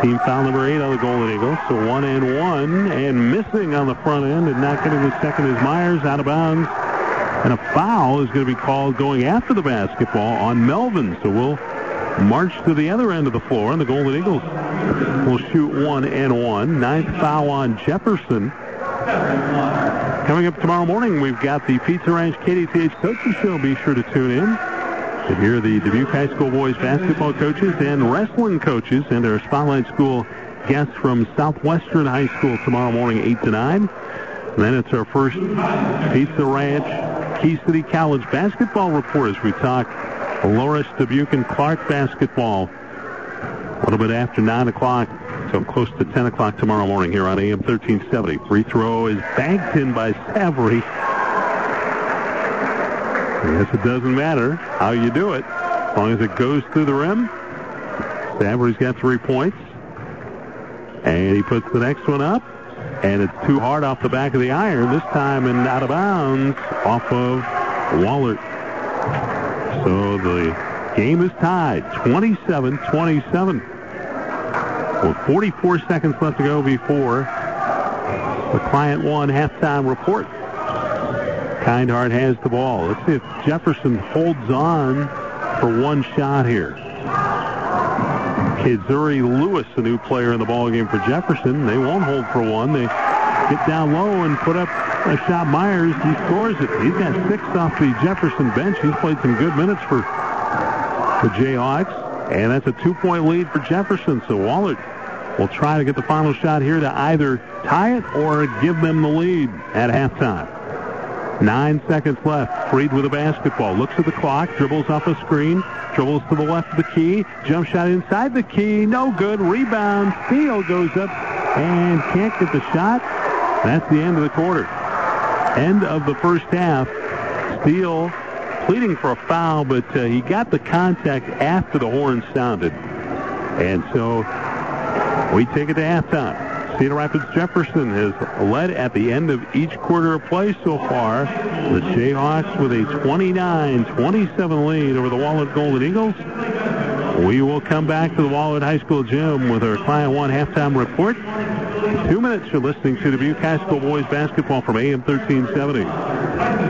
Team foul number eight on the Golden Eagles. So one and one, and missing on the front end, and not getting the second is Myers out of bounds. And a foul is going to be called going after the basketball on Melvin. So we'll march to the other end of the floor, and the Golden Eagles will shoot one and one. Ninth foul on Jefferson. Coming up tomorrow morning, we've got the Pizza Ranch KDTH Coaches Show. Be sure to tune in to hear the Dubuque High School boys basketball coaches and wrestling coaches and our Spotlight School guests from Southwestern High School tomorrow morning, 8 to 9. And then it's our first Pizza Ranch Key City College basketball report as we talk Loras, Dubuque, and Clark basketball. A little bit after 9 o'clock, so close to 10 o'clock tomorrow morning here on AM 1370. Free throw is banked in by Savory. I guess it doesn't matter how you do it, as long as it goes through the rim. Savory's got three points. And he puts the next one up. And it's too hard off the back of the iron, this time and out of bounds off of Wahlert. So the game is tied, 27-27. With 44 seconds left to go before the Client One halftime report. Kindheart has the ball. Let's see if Jefferson holds on for one shot here. Kazuri Lewis, a new player in the ball game for Jefferson. They won't hold for one. They get down low and put up a shot. Myers, he scores it. He's got six off the Jefferson bench. He's played some good minutes for the Jayhawks. And that's a two-point lead for Jefferson. So Wahlert will try to get the final shot here to either tie it or give them the lead at halftime. Nine seconds left. Freed with a basketball. Looks at the clock. Dribbles off a screen. Dribbles to the left of the key. Jump shot inside the key. No good. Rebound. Steele goes up and can't get the shot. That's the end of the quarter. End of the first half. Steele pleading for a foul, but uh, he got the contact after the horn sounded. And so we take it to halftime. Cedar Rapids Jefferson has led at the end of each quarter of play so far. The Jayhawks with a 29-27 lead over the Wahlert Golden Eagles. We will come back to the Wahlert High School gym with our Client One halftime report. two minutes. You're listening to Dubuque High School boys basketball from AM 1370.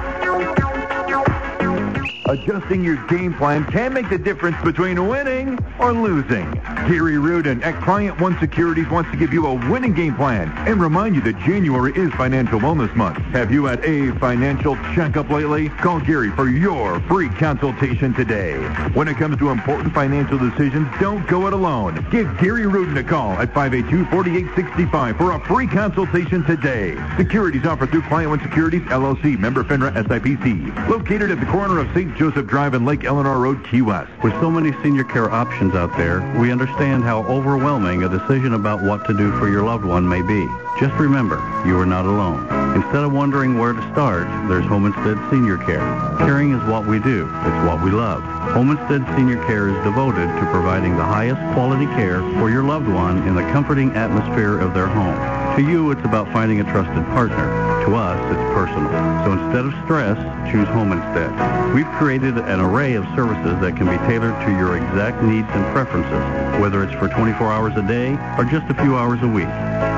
Adjusting your game plan can make the difference between winning or losing. Gary Rudin at Client One Securities wants to give you a winning game plan and remind you that January is Financial Wellness Month. Have you had a financial checkup lately? Call Gary for your free consultation today. When it comes to important financial decisions, don't go it alone. Give Gary Rudin a call at 582-4865 for a free consultation today. Securities offered through Client One Securities, LLC, member FINRA SIPC. Located at the corner of St. Joseph Drive and Lake Eleanor Road, Key West.
With so many senior care options out there, we understand how overwhelming a decision about what to do for your loved one may be. Just remember, you are not alone. Instead of wondering where to start, there's Home Instead Senior Care. Caring is what we do. It's what we love. Home Instead Senior Care is devoted to providing the highest quality care for your loved one in the comforting atmosphere of their home. To you, it's about finding a trusted partner. To us, it's personal. So instead of stress, choose home instead. We've created an array of services that can be tailored to your exact needs and preferences, whether it's for 24 hours a day or just a few hours a week.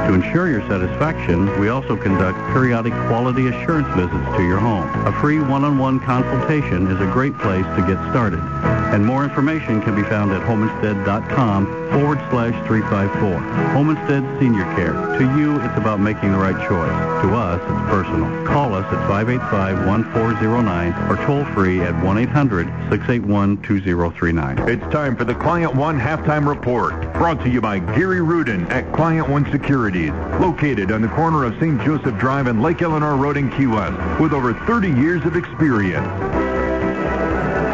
To ensure your satisfaction, we also conduct periodic quality assurance visits to your home. A free one-on-one consultation is a great place to get started. And more information can be found at homeinstead.com forward slash 354. Home Instead Senior Care. To you, it's about making the right choice. To us, it's personal. Call us at 585-1409 or toll free at 1-800-681-2039.
It's time for the Client One Halftime Report, brought to you by Gary Rudin at Client One Securities, located on the corner of St. Joseph Drive and Lake Eleanor Road in Key West, with over 30 years of experience.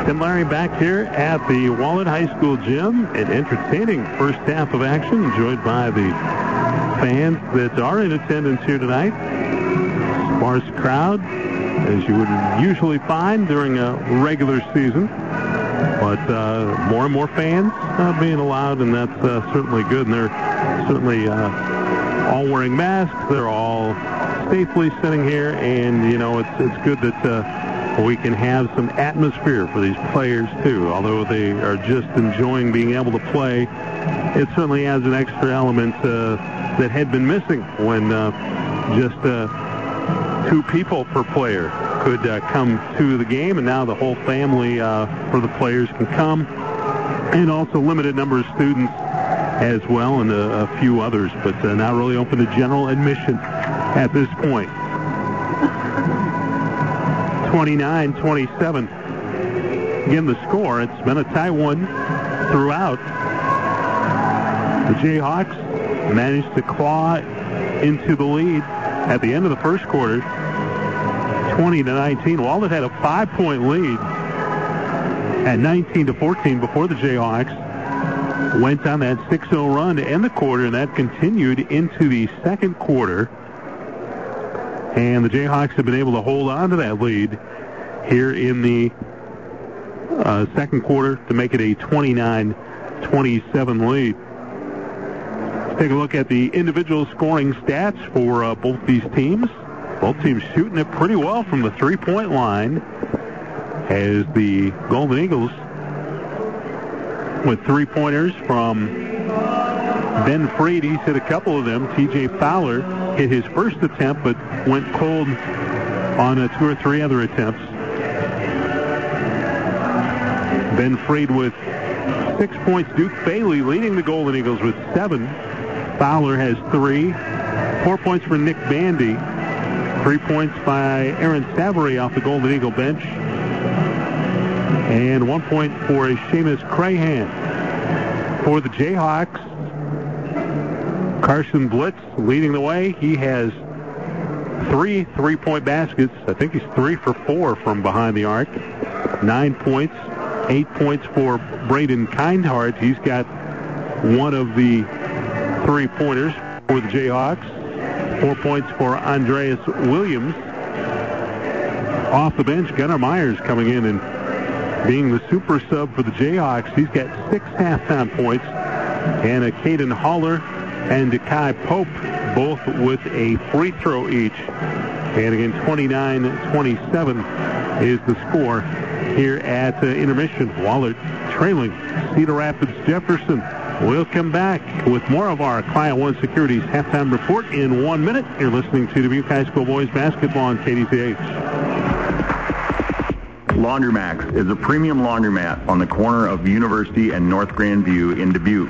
Tim Larry back here at the Wahlert High School gym. An entertaining first half of action enjoyed by the fans that are in attendance here tonight. Sparse crowd, as you would usually find during a regular season. But uh, more and more fans uh, being allowed, and that's uh, certainly good. And they're certainly all wearing masks. They're all safely sitting here, and you know it's it's good that we can have some atmosphere for these players too. Although they are just enjoying being able to play, it certainly adds an extra element uh, that had been missing when uh, just uh, two people per player could uh, come to the game, and now the whole family uh, for the players can come, and also limited number of students as well, and a, a few others, but not really open to general admission at this point. 29-27. Again, the score, it's been a tie one throughout. The Jayhawks managed to claw into the lead at the end of the first quarter, 20 to 19. Wahlert had a five-point lead at 19 to 14 before the Jayhawks went on that 6-0 run to end the quarter, and that continued into the second quarter. And the Jayhawks have been able to hold on to that lead here in the uh, second quarter to make it a 29-27 lead. Let's take a look at the individual scoring stats for uh, both these teams. Both teams shooting it pretty well from the three-point line as the Golden Eagles with three-pointers from Ben Freed. He's hit a couple of them. T.J. Fowler hit his first attempt but went cold on two or three other attempts. Ben Freed with six points. Duke Bailey leading the Golden Eagles with seven. Fowler has three. Four points for Nick Bandy. Three points by Aaron Savory off the Golden Eagle bench. And one point for a Seamus Crahan. For the Jayhawks, Carson Blitz leading the way. He has three three-point baskets. I think he's three for four from behind the arc. Nine points. Eight points for Braden Kindheart. He's got one of the three-pointers for the Jayhawks. Four points for Andreas Williams. off the bench. Gunnar Myers coming in and being the super sub for the Jayhawks. He's got six halftime points. And a Caden Haller and Dekai Pope both with a free throw each. And again, 29-27 is the score here at uh, intermission. Wahlert trailing Cedar Rapids Jefferson. We'll come back with more of our Client One Securities halftime report in one minute. You're listening to Dubuque High School Boys Basketball on KDTH.
Laundromax is a premium laundromat on the corner of University and North Grandview in Dubuque.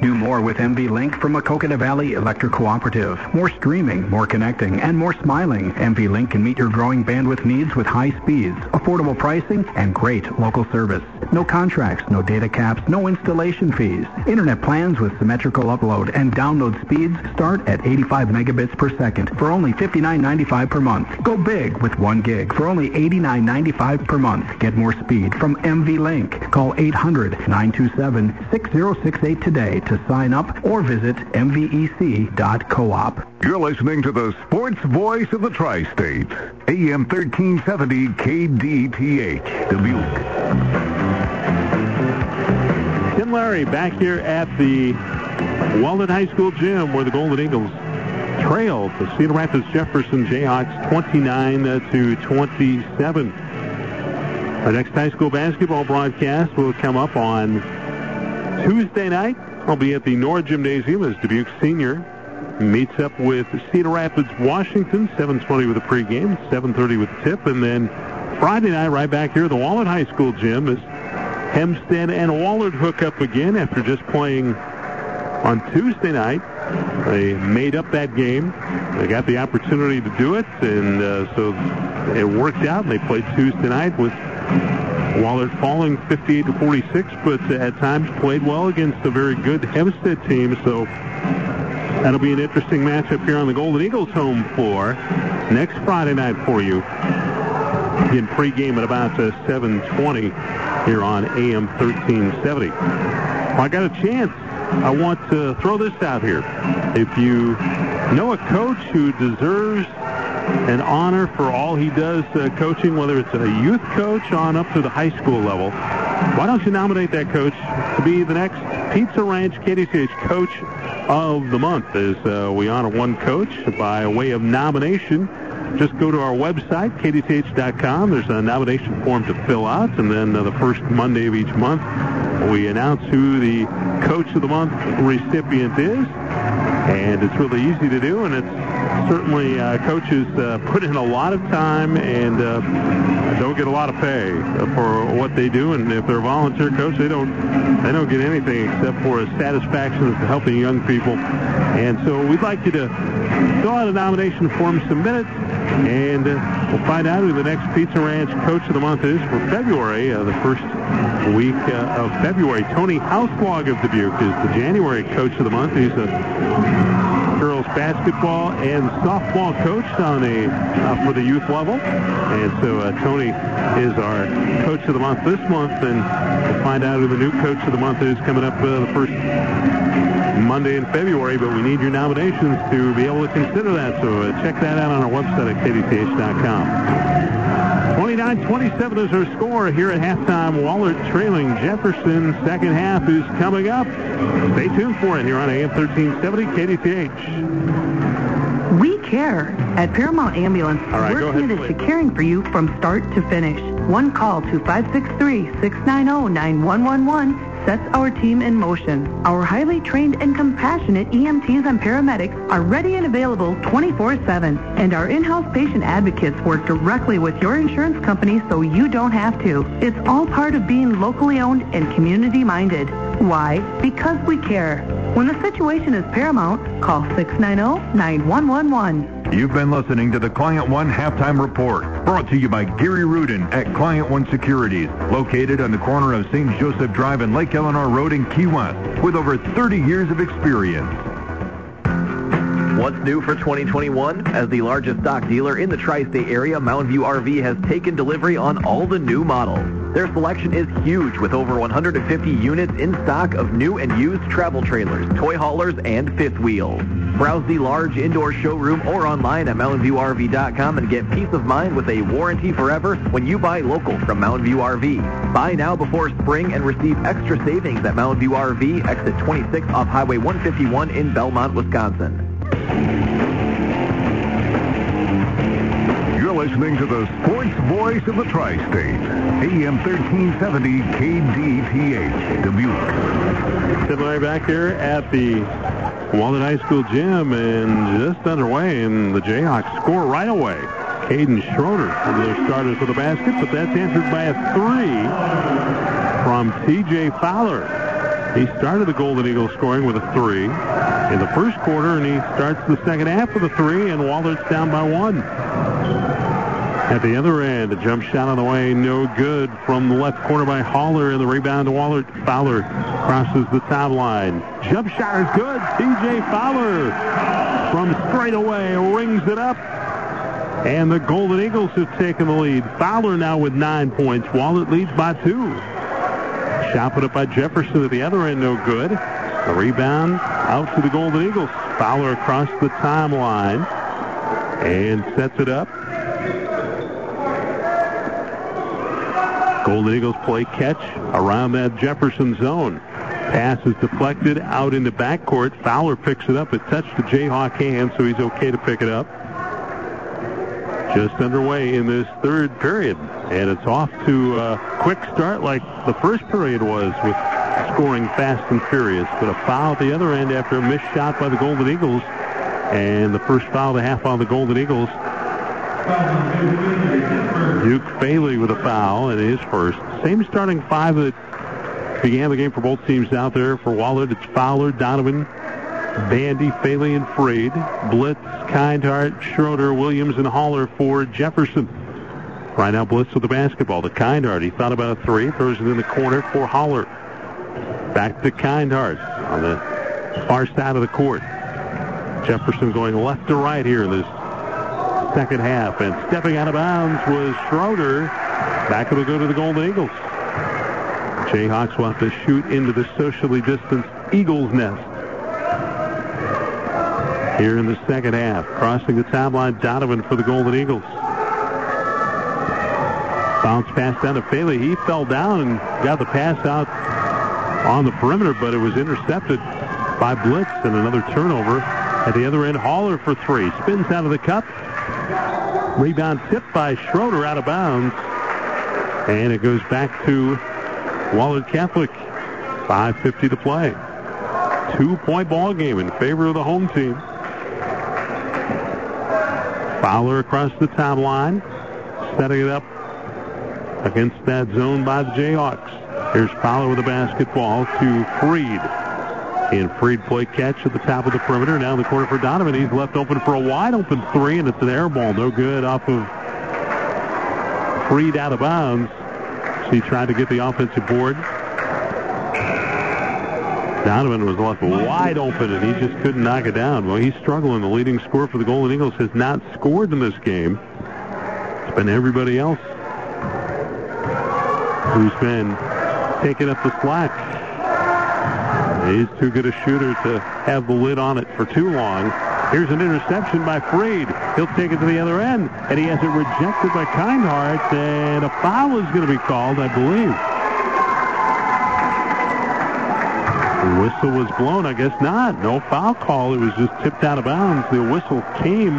Do more with MV Link from Maquoketa Valley Electric Cooperative. More streaming, more connecting, and more smiling. MV Link can meet your growing bandwidth needs with high speeds, affordable pricing, and great local service. No contracts, no data caps, no installation fees. Internet plans with symmetrical upload and download speeds start at 85 megabits per second for only $59.95 per month. Go big with 1 gig for only $89.95 per month. Get more speed from MV Link. Call 800-927-6068 today to sign up or visit mvec.coop.
You're listening to the sports voice of the tri-state, AM 1370 KDTH, Dubuque.
Tim Larry back here at the Wahlert High School gym where the Golden Eagles trail the Cedar Rapids Jefferson Jayhawks 29 to 27. Our next high school basketball broadcast will come up on Tuesday night. I'll be at the Nora Gymnasium as Dubuque Senior meets up with Cedar Rapids, Washington, 7:20 with the pregame, 7:30 with the tip, and then Friday night right back here at the Wahlert High School gym as Hempstead and Wahlert hook up again after just playing on Tuesday night. They made up that game. They got the opportunity to do it, and uh, so it worked out. And they played Tuesday night with Wahlert falling 58 to 46, but at times played well against a very good Hempstead team. So that'll be an interesting matchup here on the Golden Eagles home floor next Friday night for you. In pregame at about uh, 7:20 here on AM 1370. Well, I got a chance. I want to throw this out here. If you know a coach who deserves an honor for all he does uh, coaching, whether it's a youth coach on up to the high school level, why don't you nominate that coach to be the next Pizza Ranch KDTH Coach of the Month as uh, we honor one coach by way of nomination just go to our website, kdth.com. There's a nomination form to fill out, and then uh, the first Monday of each month, we announce who the Coach of the Month recipient is. And it's really easy to do, and it's certainly uh, coaches uh, put in a lot of time and uh, don't get a lot of pay for what they do. And if they're a volunteer coach, they don't they don't get anything except for a satisfaction of helping young people. And so we'd like you to fill out a nomination form, submit it, and uh, we'll find out who the next Pizza Ranch Coach of the Month is for February, uh, the first week of February. Tony Houselog of Dubuque is the January Coach of the Month. He's a girls basketball and softball coach on a uh, for the youth level, and so uh, Tony is our Coach of the Month this month, and we'll find out who the new Coach of the Month is coming up uh, the first Monday in February, but we need your nominations to be able to consider that. So check that out on our website at kdth.com. 29-27 is our score here at halftime. Wahlert trailing Jefferson. Second half is coming up. Stay tuned for it here on AM 1370 KDTH.
We care. At Paramount Ambulance,
right,
we're
go ahead,
committed to caring for you from start to finish. One call to 563-690-9111 sets our team in motion. Our highly trained and compassionate EMTs and paramedics are ready and available 24-7. And our in-house patient advocates work directly with your insurance company so you don't have to. It's all part of being locally owned and community-minded. Why? Because we care. When the situation is paramount, call 690-9111.
You've been listening to the Client One Halftime Report, brought to you by Gary Rudin at Client One Securities, located on the corner of St. Joseph Drive and Lake Eleanor Road in Key West, with over 30 years of experience.
What's new for 2021? As the largest stock dealer in the tri-state area, Mountain View RV has taken delivery on all the new models. Their selection is huge with over 150 units in stock of new and used travel trailers, toy haulers, and fifth wheels. Browse the large indoor showroom or online at mountainviewrv.com and get peace of mind with a warranty forever when you buy local from Mountain View RV. Buy now before spring and receive extra savings at Mountain View RV, exit 26 off Highway 151 in Belmont, Wisconsin.
Listening to the sports voice of the tri-state, AM 1370 KDTH, Dubuque.
Sitting right back here at the Wahlert High School gym and just underway, and the Jayhawks score right away. Caden Schroeder, one of their starters for the basket, but that's answered by a three from T.J. Fowler. He started the Golden Eagles scoring with a three in the first quarter, and he starts the second half with a three, and Wahlert's down by one. At the other end, a jump shot on the way, no good from the left corner by Haller, and the rebound to Wahlert. Fowler crosses the top line. Jump shot is good. T.J. Fowler from straight away rings it up. And the Golden Eagles have taken the lead. Fowler now with nine points. Wahlert leads by two. Shot put up by Jefferson at the other end, no good. The rebound out to the Golden Eagles. Fowler across the timeline and sets it up. Golden Eagles play catch around that Jefferson zone. Pass is deflected out into backcourt. Fowler picks it up. It touched the Jayhawk hand, so he's okay to pick it up. Just underway in this third period. And it's off to a quick start like the first period was with scoring fast and furious. But a foul at the other end after a missed shot by the Golden Eagles. And the first foul of the half on the Golden Eagles. Duke Faley with a foul and his first. Same starting five that began the game for both teams out there. For Wahlert, it's Fowler, Donovan, Bandy, Faley, and Freed. Blitz, Kindhart, Schroeder, Williams, and Haller for Jefferson. Right now, Blitz with the basketball to Kindhart. He thought about a three, throws it in the corner for Haller. Back to Kindhart on the far side of the court. Jefferson going left to right here in this second half. And stepping out of bounds was Schroeder. Back it'll go to the Golden Eagles. Jayhawks will have to shoot into the socially distanced Eagles nest. Here in the second half, crossing the timeline, Donovan for the Golden Eagles. Bounce pass down to Faley. He fell down and got the pass out on the perimeter, but it was intercepted by Blitz and another turnover. At the other end, Haller for three. Spins out of the cup. Rebound tipped by Schroeder out of bounds. And it goes back to Wahlert Catholic. 5.50 to play. Two-point ball game in favor of the home team. Fowler across the top line, setting it up against that zone by the Jayhawks. Here's Fowler with the basketball to Freed. And Freed play catch at the top of the perimeter. Now in the corner for Donovan. He's left open for a wide open three, and it's an air ball. No good off of Freed out of bounds. So he tried to get the offensive board. Donovan was left wide open, and he just couldn't knock it down. Well, he's struggling. The leading scorer for the Golden Eagles has not scored in this game. It's been everybody else who's been taking up the slack. He's too good a shooter to have the lid on it for too long. Here's an interception by Freed. He'll take it to the other end, and he has it rejected by Kindheart, and a foul is going to be called, I believe. The whistle was blown. I guess not. No foul call. It was just tipped out of bounds. The whistle came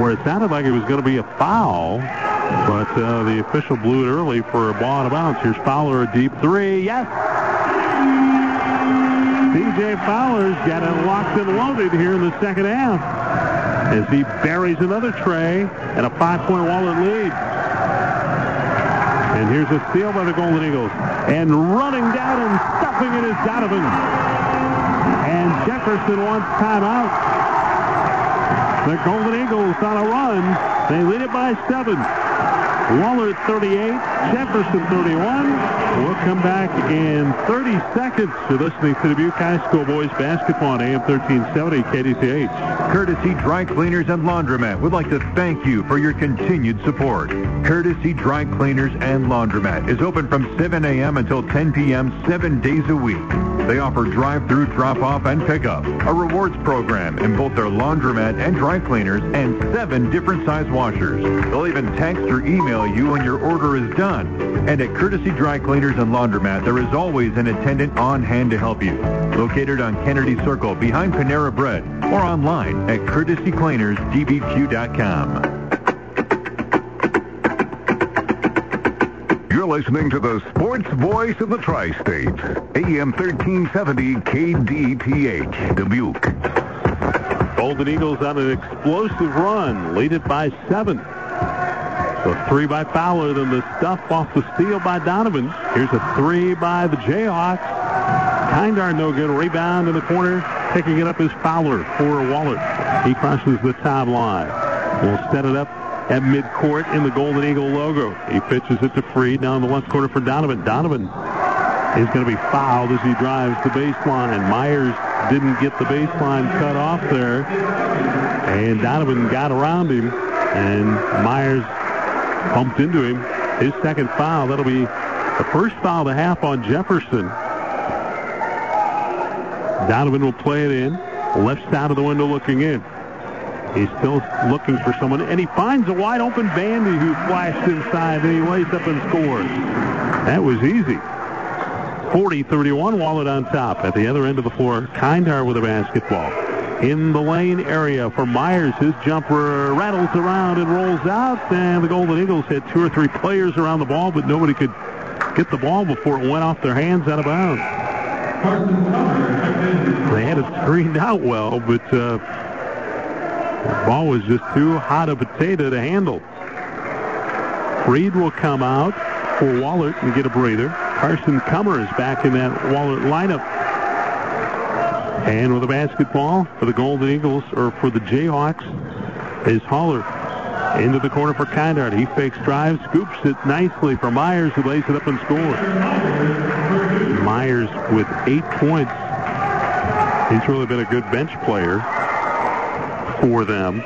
where it sounded like it was going to be a foul, but uh, the official blew it early for a ball out of bounds. Here's Fowler, a deep three. Yes! T.J. Fowler's got it locked and loaded here in the second half as he buries another tray and a five-point Wahlert lead. And here's a steal by the Golden Eagles. And running down and stuffing it is Donovan. And Jefferson wants timeout. The Golden Eagles on a run. They lead it by seven. Wahlert 38, Jefferson 31. We'll come back in 30 seconds. You're listening to Dubuque High School Boys Basketball on AM 1370 KDTH.
Courtesy Dry Cleaners and Laundromat would like to thank you for your continued support. Courtesy Dry Cleaners and Laundromat is open from 7 a.m. until 10 p.m. seven days a week. They offer drive-through drop-off and pickup, a rewards program in both their laundromat and dry cleaners, and seven different size washers. They'll even text or email you when your order is done. And at Courtesy Dry Cleaners and Laundromat, there is always an attendant on hand to help you. Located on Kennedy Circle behind Panera Bread or online at courtesycleanersdbq.com.
You're listening to the sports voice of the tri-state, AM 1370 KDTH, Dubuque.
Golden Eagles on an explosive run, lead it by seven. So three by Fowler, then the stuff off the steal by Donovan. Here's a three by the Jayhawks. Kindar no good. Rebound in the corner. Picking it up is Fowler for Wahlert. He crosses the top line. We'll set it up at midcourt in the Golden Eagle logo. He pitches it to Freed down the left corner for Donovan. Donovan is going to be fouled as he drives the baseline. Myers didn't get the baseline cut off there. And Donovan got around him. And Myers bumped into him. His second foul. That'll be the first foul of the half on Jefferson. Donovan will play it in. Left side of the window looking in. He's still looking for someone, and he finds a wide open Bandy who flashed inside, and he lays up and scores. That was easy. 40-31, Wahlert on top. At the other end of the floor, Kindar with a basketball. In the lane area for Myers, his jumper rattles around and rolls out, and the Golden Eagles had two or three players around the ball, but nobody could get the ball before it went off their hands out of bounds. They had it screened out well, but uh, ball was just too hot a potato to handle. Freed will come out for Wahlert and get a breather. Carson Cummer is back in that Wahlert lineup. And with a basketball for the Golden Eagles, or for the Jayhawks, is Haller. Into the corner for Kindart. He fakes drive, scoops it nicely for Myers, who lays it up and scores. Myers with eight points. He's really been a good bench player for them.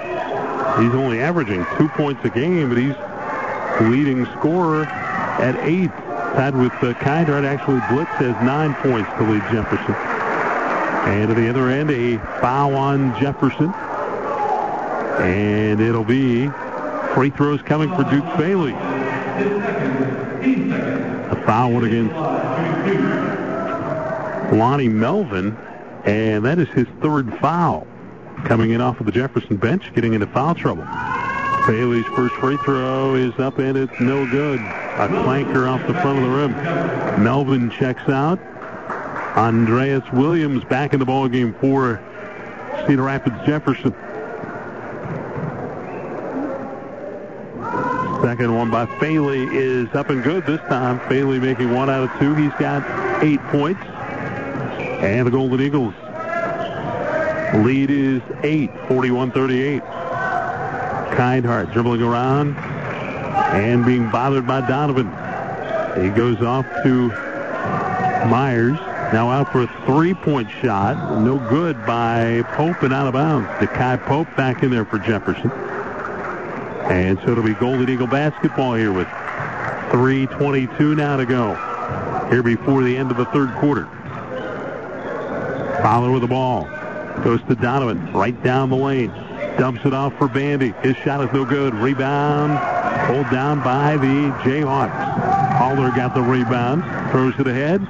He's only averaging two points a game, but he's leading scorer at eight. Tied with uh, Kindart. Actually, Blitz has nine points to lead Jefferson. And at the other end, a foul on Jefferson. And it'll be free throws coming for Duke Bailey. A foul one against Lonnie Melvin. And that is his third foul. Coming in off of the Jefferson bench, getting into foul trouble. Bailey's first free throw is up and it's no good. A clanker off the front of the rim. Melvin checks out. Andreas Williams back in the ball game for Cedar Rapids Jefferson. Second one by Faley is up and good this time. Faley making one out of two. He's got eight points. And the Golden Eagles lead is eight, 41-38. Kindhart dribbling around and being bothered by Donovan. He goes off to Myers. Now out for a three-point shot. No good by Pope and out of bounds. Dekai Pope back in there for Jefferson. And so it'll be Golden Eagle basketball here with 3.22 now to go. Here before the end of the third quarter. Fowler with the ball. Goes to Donovan. Right down the lane. Dumps it off for Bandy. His shot is no good. Rebound. Pulled down by the Jayhawks. Haller got the rebound. Throws it ahead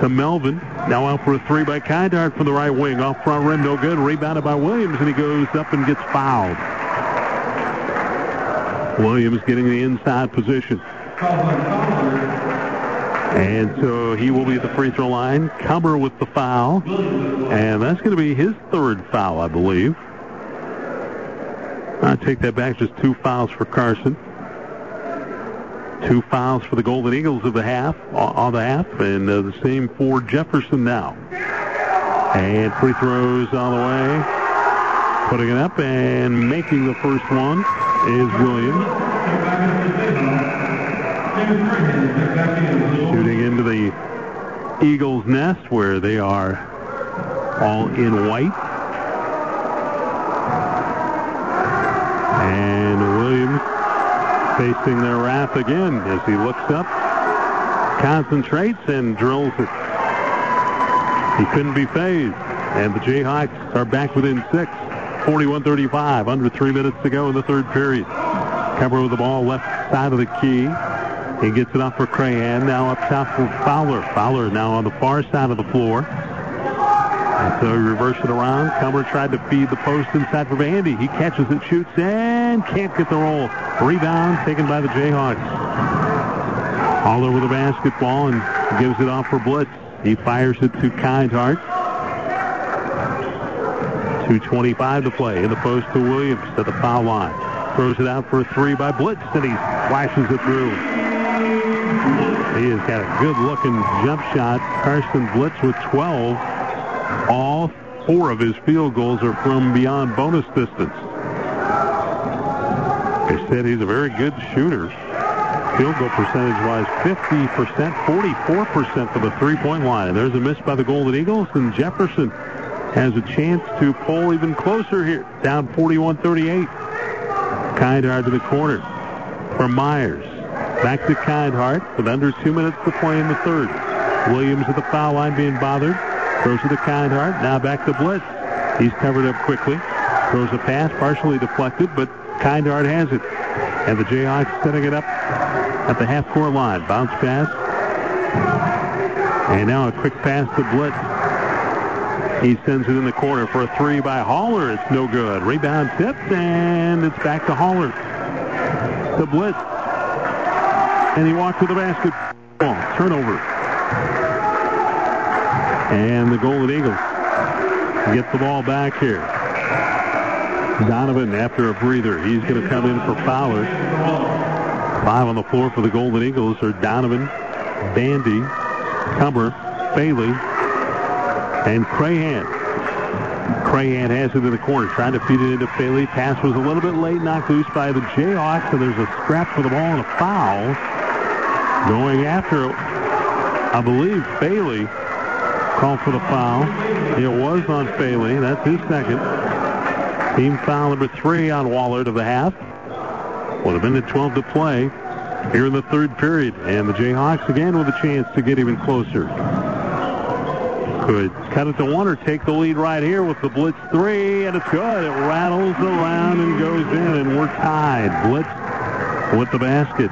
to Melvin. Now out for a three by Kindart from the right wing. Off front rim, no good. Rebounded by Williams, and he goes up and gets fouled. Williams getting the inside position. And so he will be at the free throw line. Cumber with the foul. And that's going to be his third foul, I believe. I take that back. Just two fouls for Carson. Two fouls for the Golden Eagles of the half, on the half, and uh, the same for Jefferson now. And free throws on the way. Putting it up and making the first one is Williams. Shooting into the Eagles' nest where they are all in white. And Williams facing their wrath again as he looks up, concentrates, and drills it. He couldn't be phased. And the Jayhawks are back within six. 41-35, under three minutes to go in the third period. Cover with the ball left side of the key. He gets it off for Crahan. Now up top for Fowler. Fowler now on the far side of the floor. So he reversed it around. Cumber tried to feed the post inside for Bandy. He catches it, shoots, and can't get the roll. Rebound taken by the Jayhawks. All over the basketball and gives it off for Blitz. He fires it to Kindhart. 2.25 to play. In the post to Williams at the foul line. Throws it out for a three by Blitz, and he flashes it through. He has got a good-looking jump shot. Carson Blitz with 12. All four of his field goals are from beyond bonus distance. They said he's a very good shooter. Field goal percentage-wise, 50%, 44% for the three-point line. There's a miss by the Golden Eagles, and Jefferson has a chance to pull even closer here. Down 41-38. Kindhart to the corner for Myers. Back to Kindhart with under two minutes to play in the third. Williams at the foul line being bothered. Throws to Kindhart. Now back to Blitz. He's covered up quickly. Throws a pass, partially deflected, but Kindhart has it. And the Jayhawks setting it up at the half-court line. Bounce pass. And now a quick pass to Blitz. He sends it in the corner for a three by Haller. It's no good. Rebound tipped, and it's back to Haller. To Blitz. And he walks to the basketball. Turnover. And the Golden Eagles get the ball back here. Donovan, after a breather, he's going to come in for Fowler. Five on the floor for the Golden Eagles are Donovan, Bandy, Cumber, Bailey, and Crahan. Crahan has it in the corner, trying to feed it into Bailey. Pass was a little bit late, knocked loose by the Jayhawks, and there's a scrap for the ball and a foul. Going after, I believe, Bailey called for the foul. It was on Bailey. That's his second. Team foul number three on Wahlert of the half. With a minute 12 to play here in the third period. And the Jayhawks again with a chance to get even closer. Could cut it to one or take the lead right here with the blitz three, and it's good. It rattles around and goes in, and we're tied. Blitz with the basket.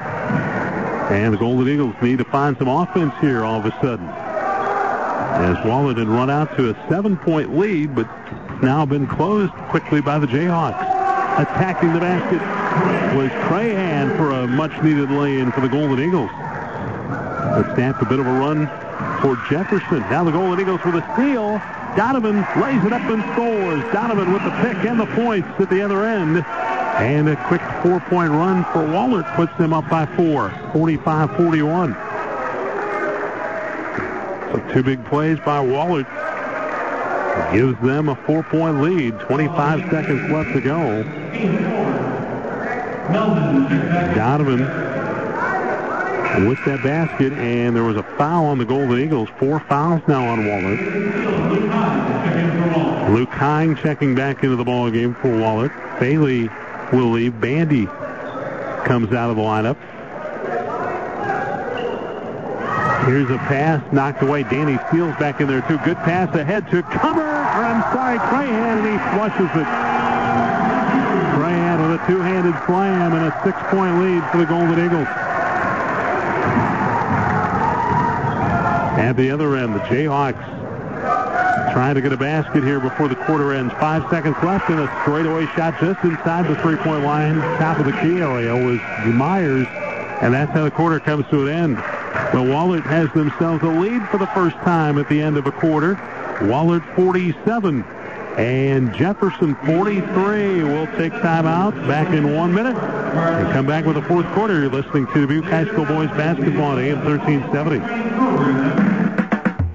And the Golden Eagles need to find some offense here all of a sudden. As Wahlert had run out to a seven-point lead, but now been closed quickly by the Jayhawks. Attacking the basket was Crahan for a much-needed lay-in for the Golden Eagles. It snapped a bit of a run for Jefferson. Now the Golden Eagles with a steal. Donovan lays it up and scores. Donovan with the pick and the points at the other end. And a quick four-point run for Wahlert puts them up by four, 45-41. So two big plays by Wahlert gives them a four-point lead. 25 seconds left to go. Donovan with that basket, and there was a foul on the Golden Eagles. Four fouls now on Wahlert. Luke Hine checking back into the ball game for Wahlert. Bailey will leave. Bandy comes out of the lineup. Here's a pass knocked away. Danny Steele's back in there too. Good pass ahead to. Or I'm sorry, Crahan, and he flushes it. Crahan with a two-handed slam and a six-point lead for the Golden Eagles. At the other end, the Jayhawks trying to get a basket here before the quarter ends. Five seconds left and a straightaway shot just inside the three-point line. Top of the key area was Myers, and that's how the quarter comes to an end. Well, Wahlert has themselves a lead for the first time at the end of a quarter. Wahlert 47 and Jefferson 43. We'll take time out. Back in one minute. Come back with the fourth quarter. You're listening to Dubuque High School Boys Basketball on AM 1370.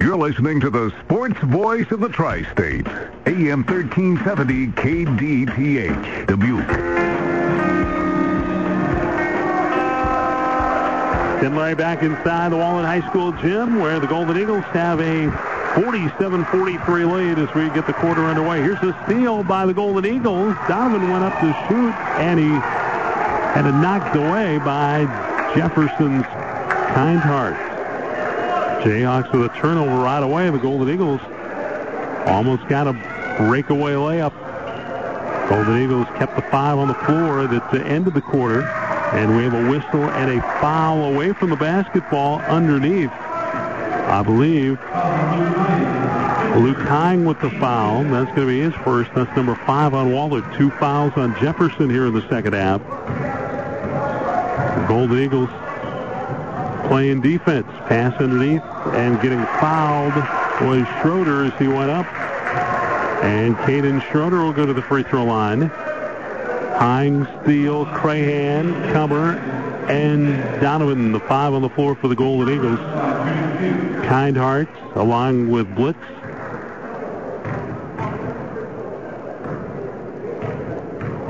You're listening to the sports voice of the tri-state, AM 1370 KDTH, Dubuque.
Finlay back inside the Wahlert High School gym where the Golden Eagles have a 47-43 lead as we get the quarter underway. Here's a steal by the Golden Eagles. Donovan went up to shoot, and he had it knocked away by Jefferson's kind heart. Jayhawks with a turnover right away. The Golden Eagles almost got a breakaway layup. Golden Eagles kept the five on the floor at the end of the quarter. And we have a whistle and a foul away from the basketball underneath. I believe Luke Hine with the foul. That's going to be his first. That's number five on Wahlert. Two fouls on Jefferson here in the second half. Golden Eagles playing defense. Pass underneath and getting fouled was Schroeder as he went up. And Caden Schroeder will go to the free throw line. Hines, Steele, Crahan, Comer, and Donovan, the five on the floor for the Golden Eagles. Kindheart, along with Blitz.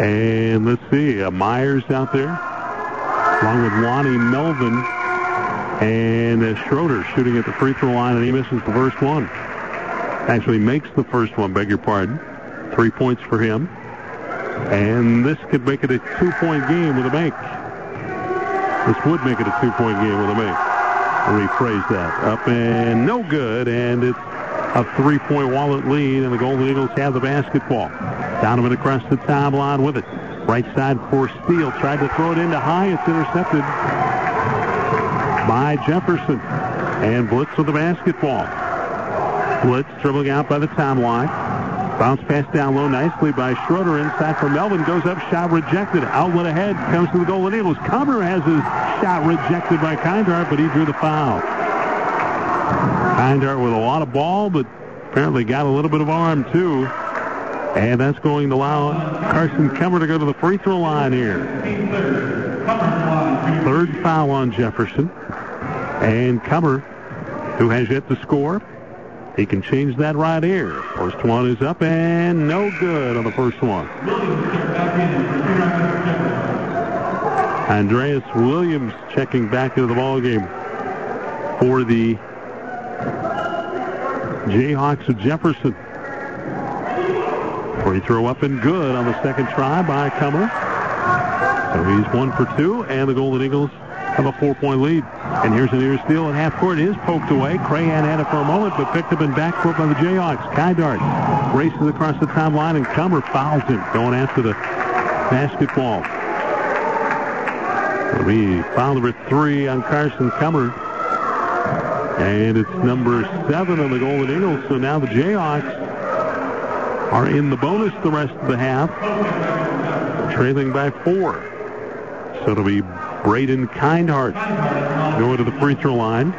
And let's see, uh, Myers out there, along with Lonnie Melvin. And Schroeder shooting at the free throw line, and he misses the first one. Actually makes the first one, beg your pardon. Three points for him. And this could make it a two-point game with a make. This would make it a two-point game with a make. Rephrase that. Up and no good, and it's a three-point Wahlert lead, and the Golden Eagles have the basketball. Donovan across the timeline with it. Right side for Steele. Tried to throw it into high. It's intercepted by Jefferson. And Blitz with the basketball. Blitz dribbling out by the timeline. Bounce pass down low nicely by Schroeder inside for Melvin. Goes up, shot rejected. Outlet ahead. Comes to the goal Golden Eagles. Comer has his shot rejected by Kindart, but he drew the foul. Kindart with a lot of ball, but apparently got a little bit of arm too. And that's going to allow Carson Comer to go to the free throw line here. Third foul on Jefferson. And Comer, who has yet to score, he can change that right here. First one is up and no good on the first one. Andreas Williams checking back into the ball game for the Jayhawks of Jefferson. Free throw up and good on the second try by Comer. So he's one for two, and the Golden Eagles have a four-point lead. And here's an ear steal at half court. It is poked away. Crahan had it for a moment, but picked up in backcourt by the Jayhawks. Kydart races across the timeline, and Comer fouls him going after the basketball. We foul number three on Carson Comer. And it's number seven on the Golden Eagles. So now the Jayhawks are in the bonus the rest of the half, trailing by four. So it'll be Braden Kindheart going to the free throw line.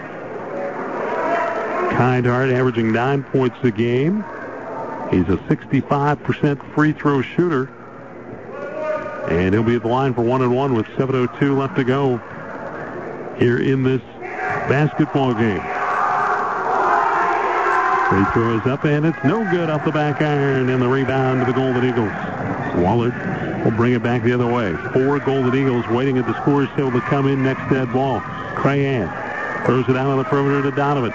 Kindheart averaging nine points a game. He's a 65% free throw shooter. And he'll be at the line for one and one with 7.02 left to go here in this basketball game. Free throw up, and it's no good off the back iron, and the rebound to the Golden Eagles. Wahlert will bring it back the other way. Four Golden Eagles waiting at the scores table to come in next that ball. Crahan throws it out on the perimeter to Donovan.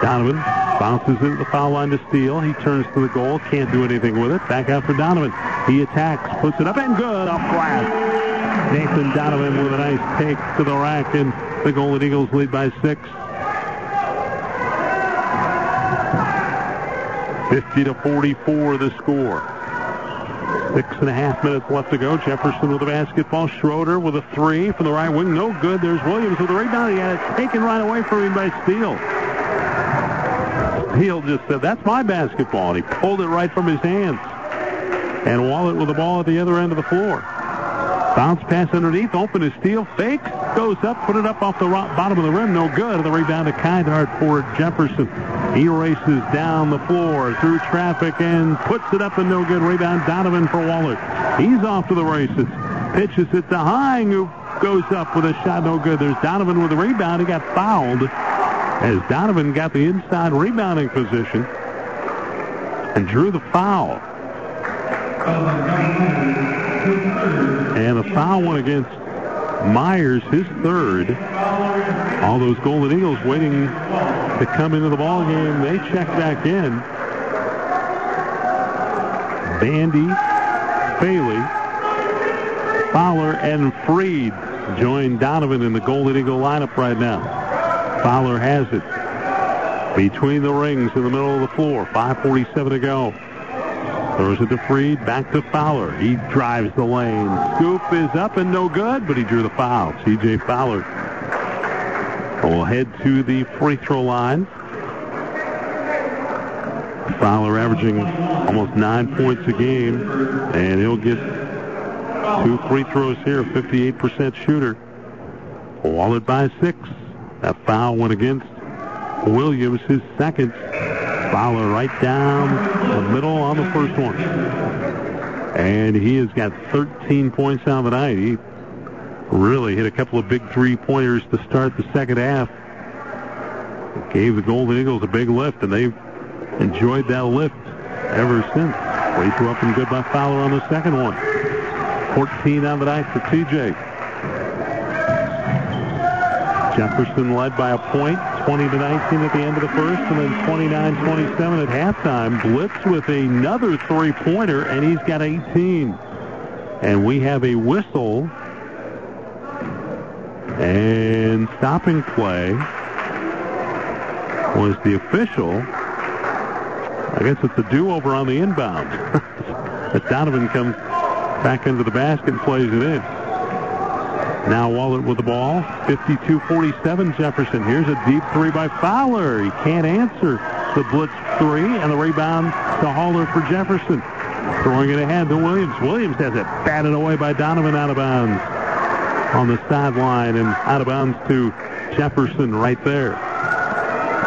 Donovan Bounces it into the foul line to Steele. He turns to the goal. Can't do anything with it. Back out for Donovan. He attacks. Puts it up and good off glass. Nathan Donovan with a nice take to the rack. And the Golden Eagles lead by six. 50 to 44 the score. Six and a half minutes left to go. Jefferson with the basketball. Schroeder with a three from the right wing. No good. There's Williams with the rebound. He had it taken right away from him by Steele. Steele just said, that's my basketball. And he pulled it right from his hands. And Wahlert with the ball at the other end of the floor. Bounce pass underneath. Open to Steele. Fakes. Goes up. Put it up off the bottom of the rim. No good. The rebound to Kindhart for Jefferson. He races down the floor through traffic and puts it up and no good. Rebound Donovan for Wahlert. He's off to the races. Pitches it to Hine who goes up with a shot no good. There's Donovan with the rebound. He got fouled as Donovan got the inside rebounding position and drew the foul. And the foul went against Myers, his third. All those Golden Eagles waiting to come into the ball game. They check back in. Bandy, Bailey, Fowler, and Freed join Donovan in the Golden Eagle lineup right now. Fowler has it between the rings in the middle of the floor. 5.47 to go. Throws it to Freed, back to Fowler. He drives the lane. Scoop is up and no good, but he drew the foul. T.J. Fowler will head to the free throw line. Fowler averaging almost nine points a game, and he'll get two free throws here, 58% shooter. Wahlert by six. That foul went against Williams, his second. Fowler right down the middle on the first one. And he has got 13 points on the night. He really hit a couple of big three-pointers to start the second half. Gave the Golden Eagles a big lift, and they've enjoyed that lift ever since. Way throw up and good by Fowler on the second one. 14 on the night for TJ. Jefferson led by a point, 20 to 19 at the end of the first, and then 29-27 at halftime. Blitz with another three-pointer, and he's got 18. And we have a whistle and stopping play was the official. I guess it's a do-over on the inbound. As Donovan comes back into the basket and plays it in. Now Wahlert with the ball. 52-47 Jefferson. Here's a deep three by Fowler. He can't answer the blitz three, and the rebound to Haller for Jefferson. Throwing it ahead to Williams. Williams has it batted away by Donovan out of bounds on the sideline and out of bounds to Jefferson right there.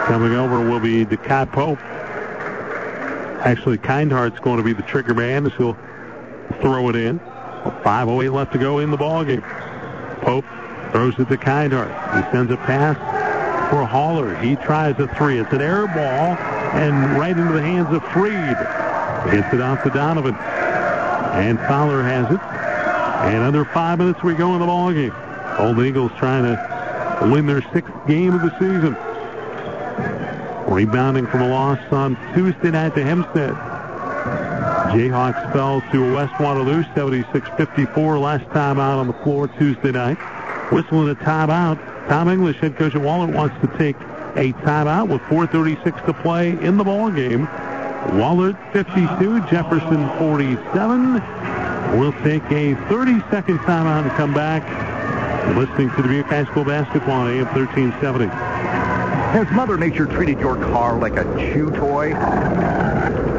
Coming over will be Dekai Pope. Actually, Kindhart's going to be the trigger man as he'll throw it in. 5.08 left to go in the ballgame. Pope throws it to Kindhart. He sends a pass for Haller. He tries a three. It's an air ball and right into the hands of Freed. Gets it off to Donovan. And Fowler has it. And under five minutes we go in the ballgame. Old Eagles trying to win their sixth game of the season. Rebounding from a loss on Tuesday night to Hempstead. Jayhawks fell to West Waterloo 76-54 last time out on the floor Tuesday night. Whistling a timeout. Tom English, head coach at Wahlert, wants to take a timeout with 4.36 to play in the ball game. Wahlert 52, Jefferson 47. We'll take a 30-second timeout and come back. Listening to Dubuque High School basketball on AM 1370.
Has Mother Nature treated your car like a chew toy?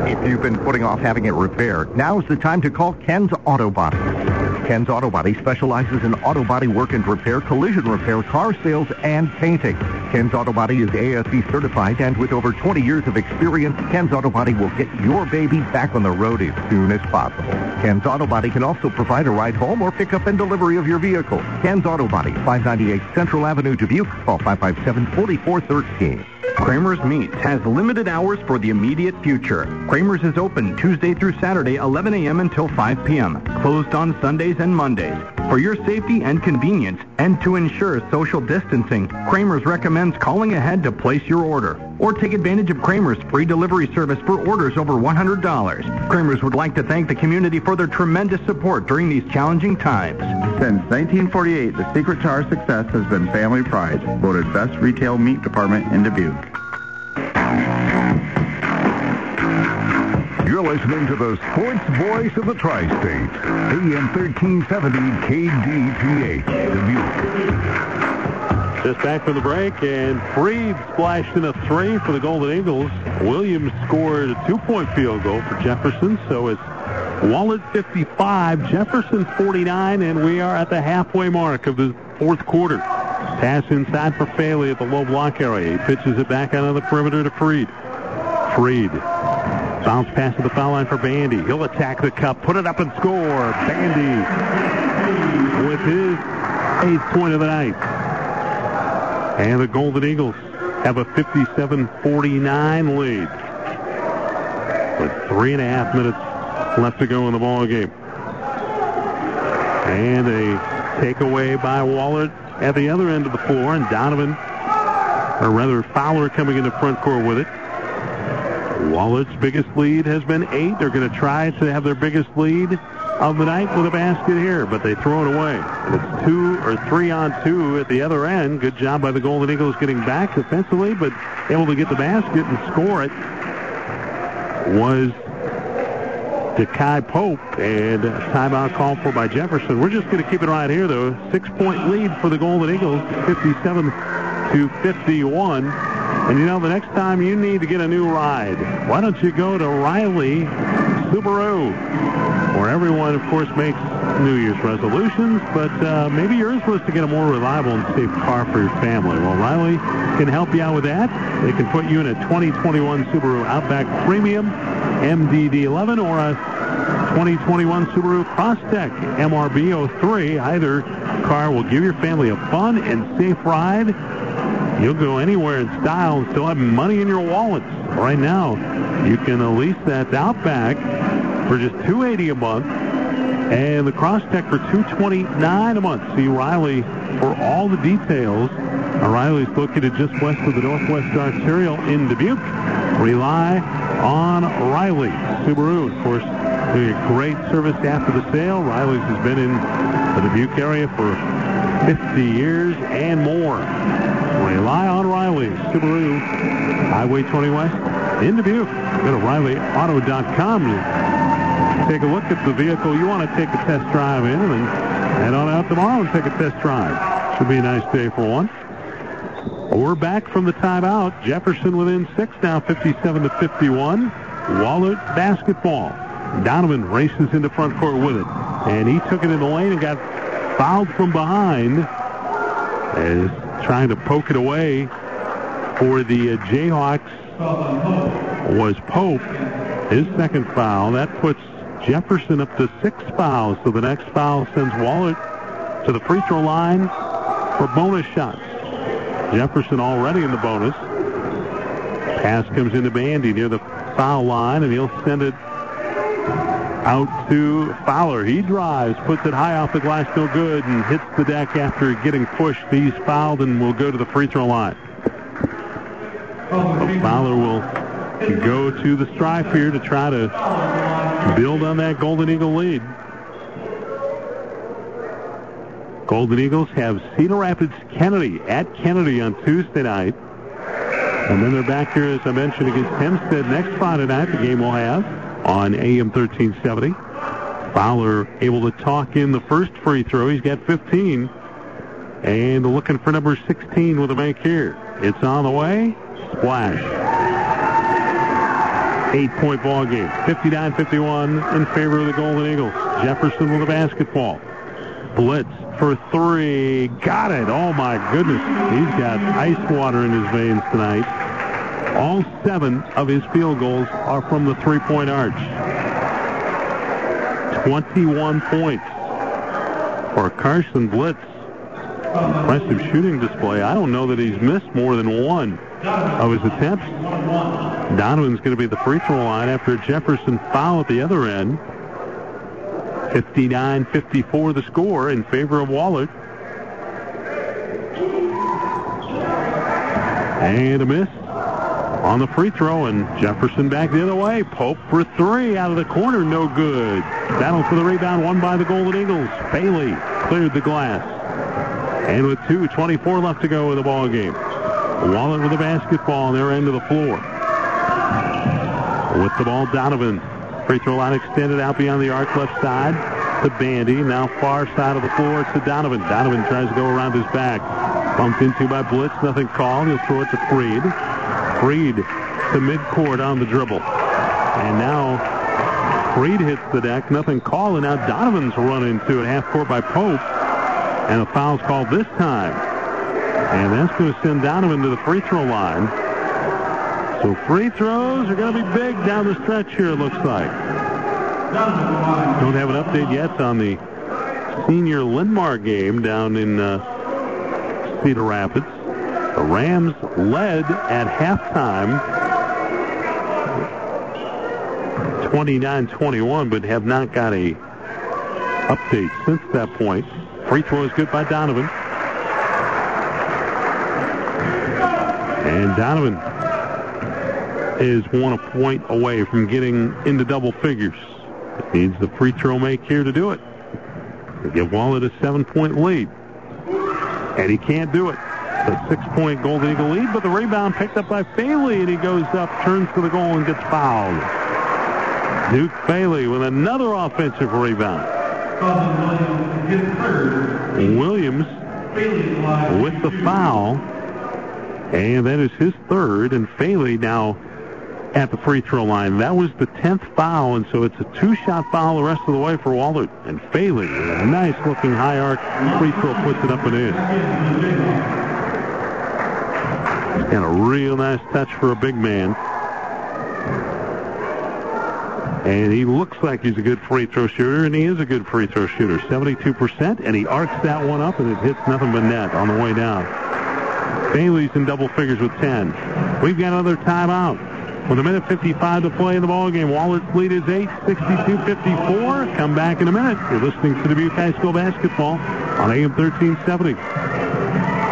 If you've been putting off having it repaired, now's the time to call Ken's Auto Body. Ken's Auto Body specializes in auto body work and repair, collision repair, car sales, and painting. Ken's Auto Body is ASE certified, and with over 20 years of experience, Ken's Auto Body will get your baby back on the road as soon as possible. Ken's Auto Body can also provide a ride home or pickup and delivery of your vehicle. Ken's Auto Body, 598 Central Avenue, Dubuque. Call 557-4413.
Kramer's Meats has limited hours for the immediate future. Kramer's is open Tuesday through Saturday, 11 a.m. until 5 p.m. Closed on Sundays and Mondays. For your safety and convenience, and to ensure social distancing, Kramer's recommends calling ahead to place your order. Or take advantage of Kramer's free delivery service for orders over $100. Kramer's would like to thank the community for their tremendous support during these challenging times.
Since 1948, the secret to our success has been Family Pride, voted best retail meat department in Dubuque.
You're listening to the sports voice of the Tri-State, AM 1370 KDTH, Dubuque.
Just back from the break, and Freed splashed in a three for the Golden Eagles. Williams scored a two-point field goal for Jefferson, so it's Wahlert 55, Jefferson 49, and we are at the halfway mark of the fourth quarter. Pass inside for Faley at the low block area. He pitches it back out of the perimeter to Freed. Freed Bounce pass to the foul line for Bandy. He'll attack the cup, put it up and score. Bandy with his eighth point of the night. And the Golden Eagles have a 57-49 lead with three and a half minutes left to go in the ball game. And a takeaway by Wahlert at the other end of the floor, and Donovan, or rather Fowler coming into front court with it. Wahlert's biggest lead has been eight. They're going to try to have their biggest lead of the night with a basket here, but they throw it away. And it's two or three on two at the other end. Good job by the Golden Eagles getting back defensively, but able to get the basket and score it was Dekai Pope, and timeout called for by Jefferson. We're just going to keep it right here, though. Six-point lead for the Golden Eagles, 57 to 51. And you know, the next time you need to get a new ride, why don't you go to Riley Subaru, everyone, of course, makes New Year's resolutions, but uh, maybe yours was to get a more reliable and safe car for your family. Well, Riley can help you out with that. They can put you in a 2021 Subaru Outback Premium MDD11 or a 2021 Subaru Crosstrek MRB 03. Either car will give your family a fun and safe ride You'll go anywhere in style and still have money in your wallets. Right now, you can lease that Outback for just 280 a month and the Crosstrek for 229 a month. See Riley for all the details. Riley's located just west of the Northwest Arterial in Dubuque. Rely on Riley Subaru, of course, doing a great service after the sale. Riley's has been in the Dubuque area for 50 years and more. Rely on Riley Subaru, Highway 20 West in Dubuque. Go to RileyAuto.com to take a look at the vehicle you want to take a test drive in, and head on out tomorrow and take a test drive. Should be a nice day for one. We're back from the timeout. Jefferson within six now, 57 to 51. Wahlert basketball. Donovan races into front court with it, and he took it in the lane and got fouled from behind. As trying to poke it away for the uh, Jayhawks was Pope. His second foul. That puts Jefferson up to six fouls. So the next foul sends Wahlert to the free throw line for bonus shots. Jefferson already in the bonus. Pass comes into Bandy near the foul line, and he'll send it out to Fowler. He drives, puts it high off the glass, no good, and hits the deck after getting pushed. He's fouled and will go to the free throw line. Fowler will go to the stripe here to try to build on that Golden Eagle lead. Golden Eagles have Cedar Rapids Kennedy at Kennedy on Tuesday night. And then they're back here, as I mentioned, against Hempstead next Friday night. The game will have on AM 1370. Fowler able to talk in the first free throw. He's got 15. And looking for number 16 with a make here. It's on the way. Splash. Eight-point ball game. 59-51 in favor of the Golden Eagles. Jefferson with a basketball. Blitz for three. Got it. Oh, my goodness. He's got ice water in his veins tonight. All seven of his field goals are from the three-point arch. 21 points for Carson Blitz. Impressive shooting display. I don't know that he's missed more than one of his attempts. Donovan's going to be the free throw line after Jefferson foul at the other end. 59-54 the score in favor of Wahlert. And a miss on the free throw, and Jefferson back the other way. Pope for three out of the corner, no good. Battle for the rebound, won by the Golden Eagles. Bailey cleared the glass. And with 2.24 left to go in the ball game. Wahlert with the basketball on their end of the floor. With the ball, Donovan. Free throw line extended out beyond the arc left side to Bandy. Now far side of the floor to Donovan. Donovan tries to go around his back. Bumped into by Blitz. Nothing called. He'll throw it to Freed. Freed to midcourt on the dribble. And now Freed hits the deck. Nothing called. And now Donovan's run into it half court by Pope. And a foul's called this time. And that's going to send Donovan to the free throw line. So free throws are going to be big down the stretch here, it looks like. Don't have an update yet on the senior Linn-Mar game down in uh, Cedar Rapids. The Rams led at halftime 29-21, but have not got a update since that point. Free throw is good by Donovan. And Donovan is one point away from getting into double figures. Needs the free throw make here to do it. To give Wahlert a seven-point lead. And he can't do it. A six-point Golden Eagle lead, but the rebound picked up by Bailey, and he goes up, turns to the goal, and gets fouled. Duke Bailey with another offensive rebound. Williams with the foul. And that is his third, and Faley now at the free throw line. That was the 10th foul, and so it's a two-shot foul the rest of the way for Wahlert. And Faley, a nice-looking high arc free throw, puts it up and in. And a real nice touch for a big man. And he looks like he's a good free throw shooter, and he is a good free throw shooter. 72%, and he arcs that one up, and it hits nothing but net on the way down. Bailey's in double figures with 10. We've got another timeout. With a minute 55 to play in the ballgame, Wahlert's lead is 8, 62-54. Come back in a minute. You're listening to Dubuque High School basketball on AM 1370.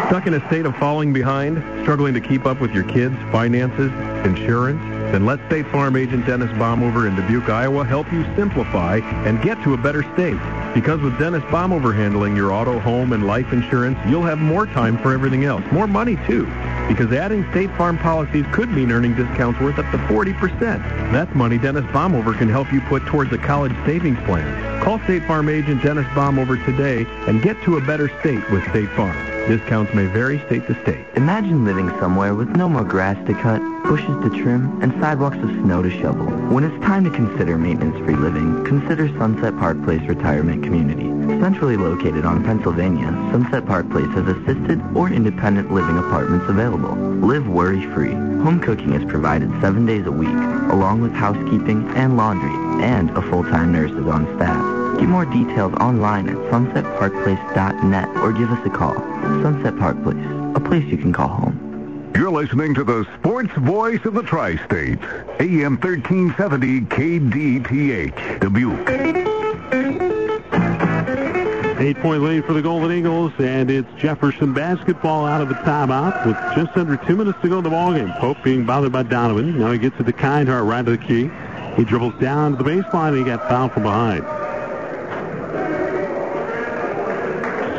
Stuck in a state of falling behind, struggling to keep up with your kids' finances, insurance? Then let State Farm agent Dennis Baumhover in Dubuque, Iowa help you simplify and get to a better state. Because with Dennis Baumhover handling your auto, home, and life insurance, you'll have more time for everything else. More money, too. Because adding State Farm policies could mean earning discounts worth up to 40%. That's money Dennis Baumhover can help you put towards a college savings plan. Call State Farm agent Dennis Baumhover today and get to a better state with State Farm. Discounts may vary state to state.
Imagine living somewhere with no more grass to cut, bushes to trim, and sidewalks of snow to shovel. When it's time to consider maintenance-free living, consider Sunset Park Place Retirement Community. Centrally located on Pennsylvania, Sunset Park Place has assisted or independent living apartments available. Live worry-free. Home cooking is provided seven days a week, along with housekeeping and laundry, and a full-time nurse is on staff. Get more details online at sunsetparkplace.net or give us a call. Sunset Park Place, a place you can call home.
You're listening to the sports voice of the tri-state, AM 1370 KDTH, Dubuque.
Eight-point lead for the Golden Eagles, and it's Jefferson basketball out of the timeout with just under two minutes to go in the ballgame. Pope being bothered by Donovan. Now he gets it to Kindheart right to the key. He dribbles down to the baseline, and he got fouled from behind.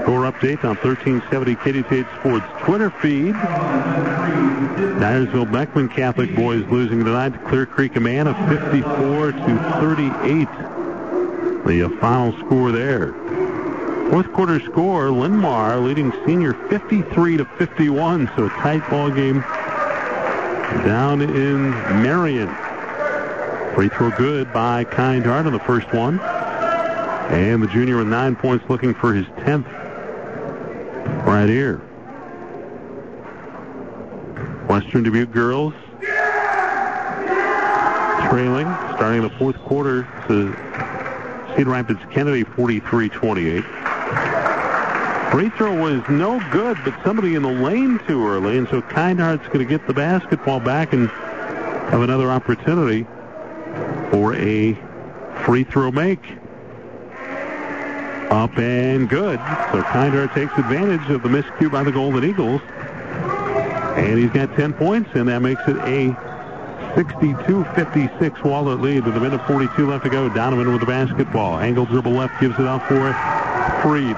Score update on 1370 KDTH Sports Twitter feed. Dyersville Beckman Catholic boys losing tonight to Clear Creek Amana 54 to 38. The uh, final score there. Fourth quarter score, Linn-Mar leading senior 53 to 51, so a tight ball game down in Marion. Free throw good by Kindheart on the first one. And the junior with nine points looking for his 10th right here. Western Dubuque girls trailing, starting the fourth quarter to Cedar Rapids Kennedy 43-28. Free throw was no good, but somebody in the lane too early, and so Kindheart's going to get the basketball back and have another opportunity for a free throw make. Up and good. So Kindart takes advantage of the miscue by the Golden Eagles. And he's got 10 points, and that makes it a 62-56 Wahlert lead with a minute 42 left to go. Donovan with the basketball. Angle dribble left, gives it out for Freed.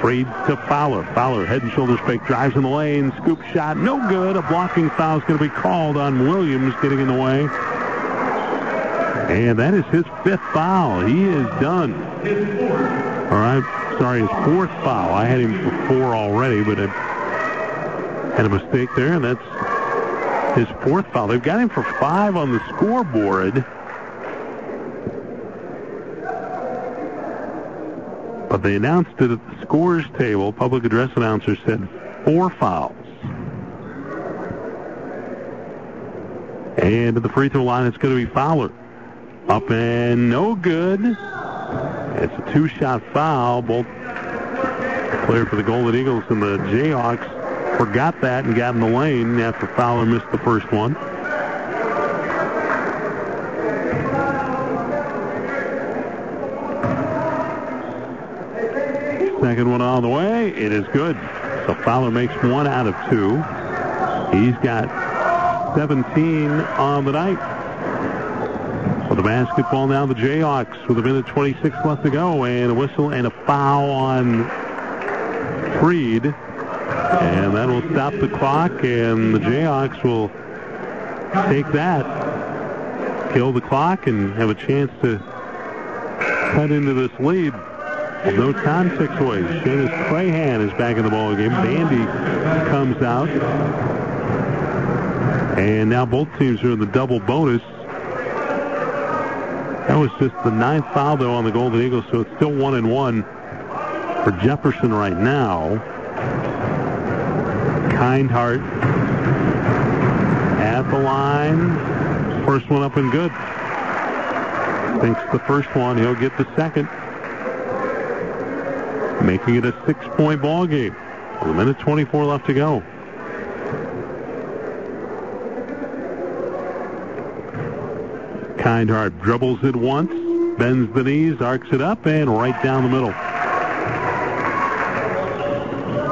Freed to Fowler. Fowler, head and shoulders fake, drives in the lane, scoop shot, no good. A blocking foul is going to be called on Williams getting in the way. And that is his fifth foul. He is done. All right, sorry, his fourth foul. I had him for four already, but I had a mistake there, and that's his fourth foul. They've got him for five on the scoreboard. But they announced it at the scores table. Public address announcer said four fouls. And at the free throw line, it's going to be Fowler. Up and no good. It's a two-shot foul. Both player for the Golden Eagles and the Jayhawks forgot that and got in the lane after Fowler missed the first one. Second one on the way. It is good. So Fowler makes one out of two. He's got 17 on the night. The basketball now, the Jayhawks with a minute 26 left to go, and a whistle and a foul on Freed. And that will stop the clock, and the Jayhawks will take that, kill the clock, and have a chance to cut into this lead. No time ticks away. Shannon Crahan is back in the ball game. Bandy comes out. And now both teams are in the double bonus. That was just the ninth foul, though, on the Golden Eagles, so it's still one and one for Jefferson right now. Kindheart at the line. First one up and good. Thinks the first one. He'll get the second making it a six-point ball game. A minute 24 left to go. Kindhart dribbles it once, bends the knees, arcs it up, and right down the middle.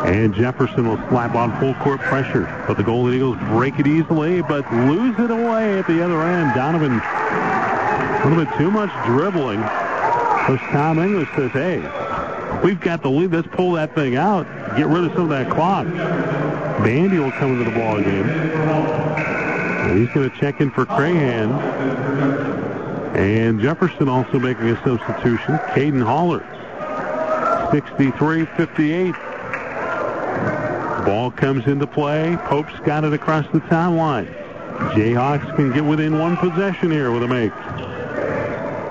And Jefferson will slap on full court pressure. But the Golden Eagles break it easily, but lose it away at the other end. Donovan, a little bit too much dribbling. So Tom English says, hey, we've got the lead. Let's pull that thing out. Get rid of some of that clock. Bandy will come into the ball game. He's going to check in for Crahan. And Jefferson also making a substitution. Caden Haller. 63-58. Ball comes into play. Pope's got it across the timeline. Jayhawks can get within one possession here with a make.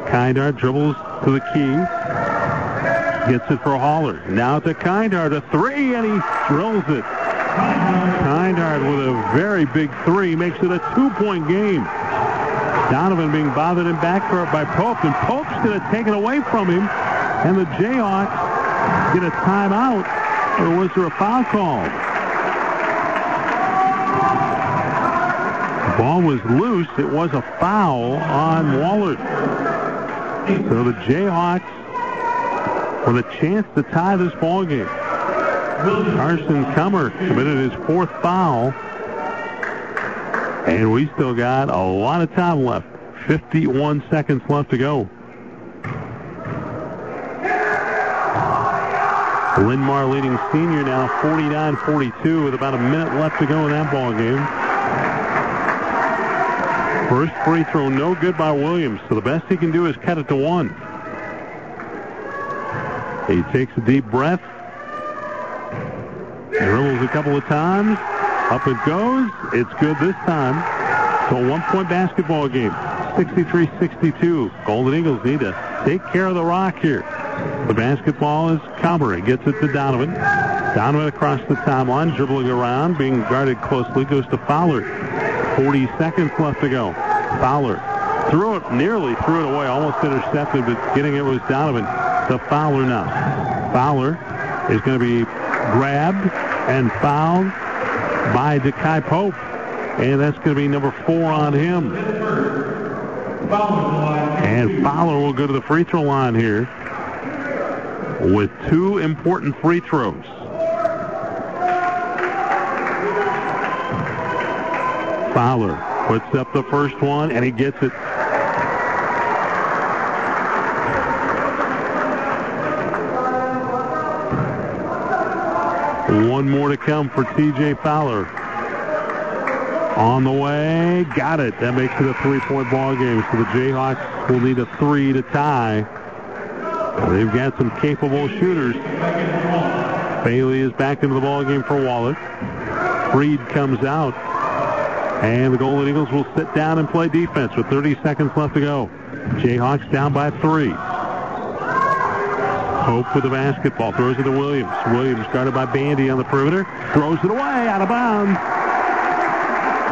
Kindart dribbles to the key. Gets it for Haller. Now to Kindart. A three, and he drills it. Kindart with a very big three makes it a two-point game. Donovan being bothered in backcourt by Pope, and Pope's going to take it away from him. And the Jayhawks get a timeout, or was there a foul call? The ball was loose. It was a foul on Wahlert. So the Jayhawks with a chance to tie this ball game. Carson Kummer committed his fourth foul. And we still got a lot of time left. 51 seconds left to go. Linn-Mar leading senior now 49-42 with about a minute left to go in that ball game. First free throw no good by Williams, so the best he can do is cut it to one. He takes a deep breath, a couple of times, up it goes. It's good this time. So a one-point basketball game, 63-62. Golden Eagles need to take care of the rock here. The basketball is Calbury. Gets it to Donovan. Donovan across the timeline, dribbling around, being guarded closely, goes to Fowler. 40 seconds left to go. Fowler threw it, nearly threw it away, almost intercepted, but getting it was Donovan. To Fowler now. Fowler is going to be grabbed and fouled by Dekai Pope. And that's going to be number four on him. And Fowler will go to the free throw line here. with two important free throws. Fowler puts up the first one, and he gets it. Come for T.J. Fowler. On the way, got it. That makes it a three-point ball game. So the Jayhawks will need a three to tie. They've got some capable shooters. Bailey is back into the ball game for Wallace. Freed comes out. And the Golden Eagles will sit down and play defense with 30 seconds left to go. Jayhawks down by three. Hope with the basketball. Throws it to Williams. Williams guarded by Bandy on the perimeter. Throws it away out of bounds.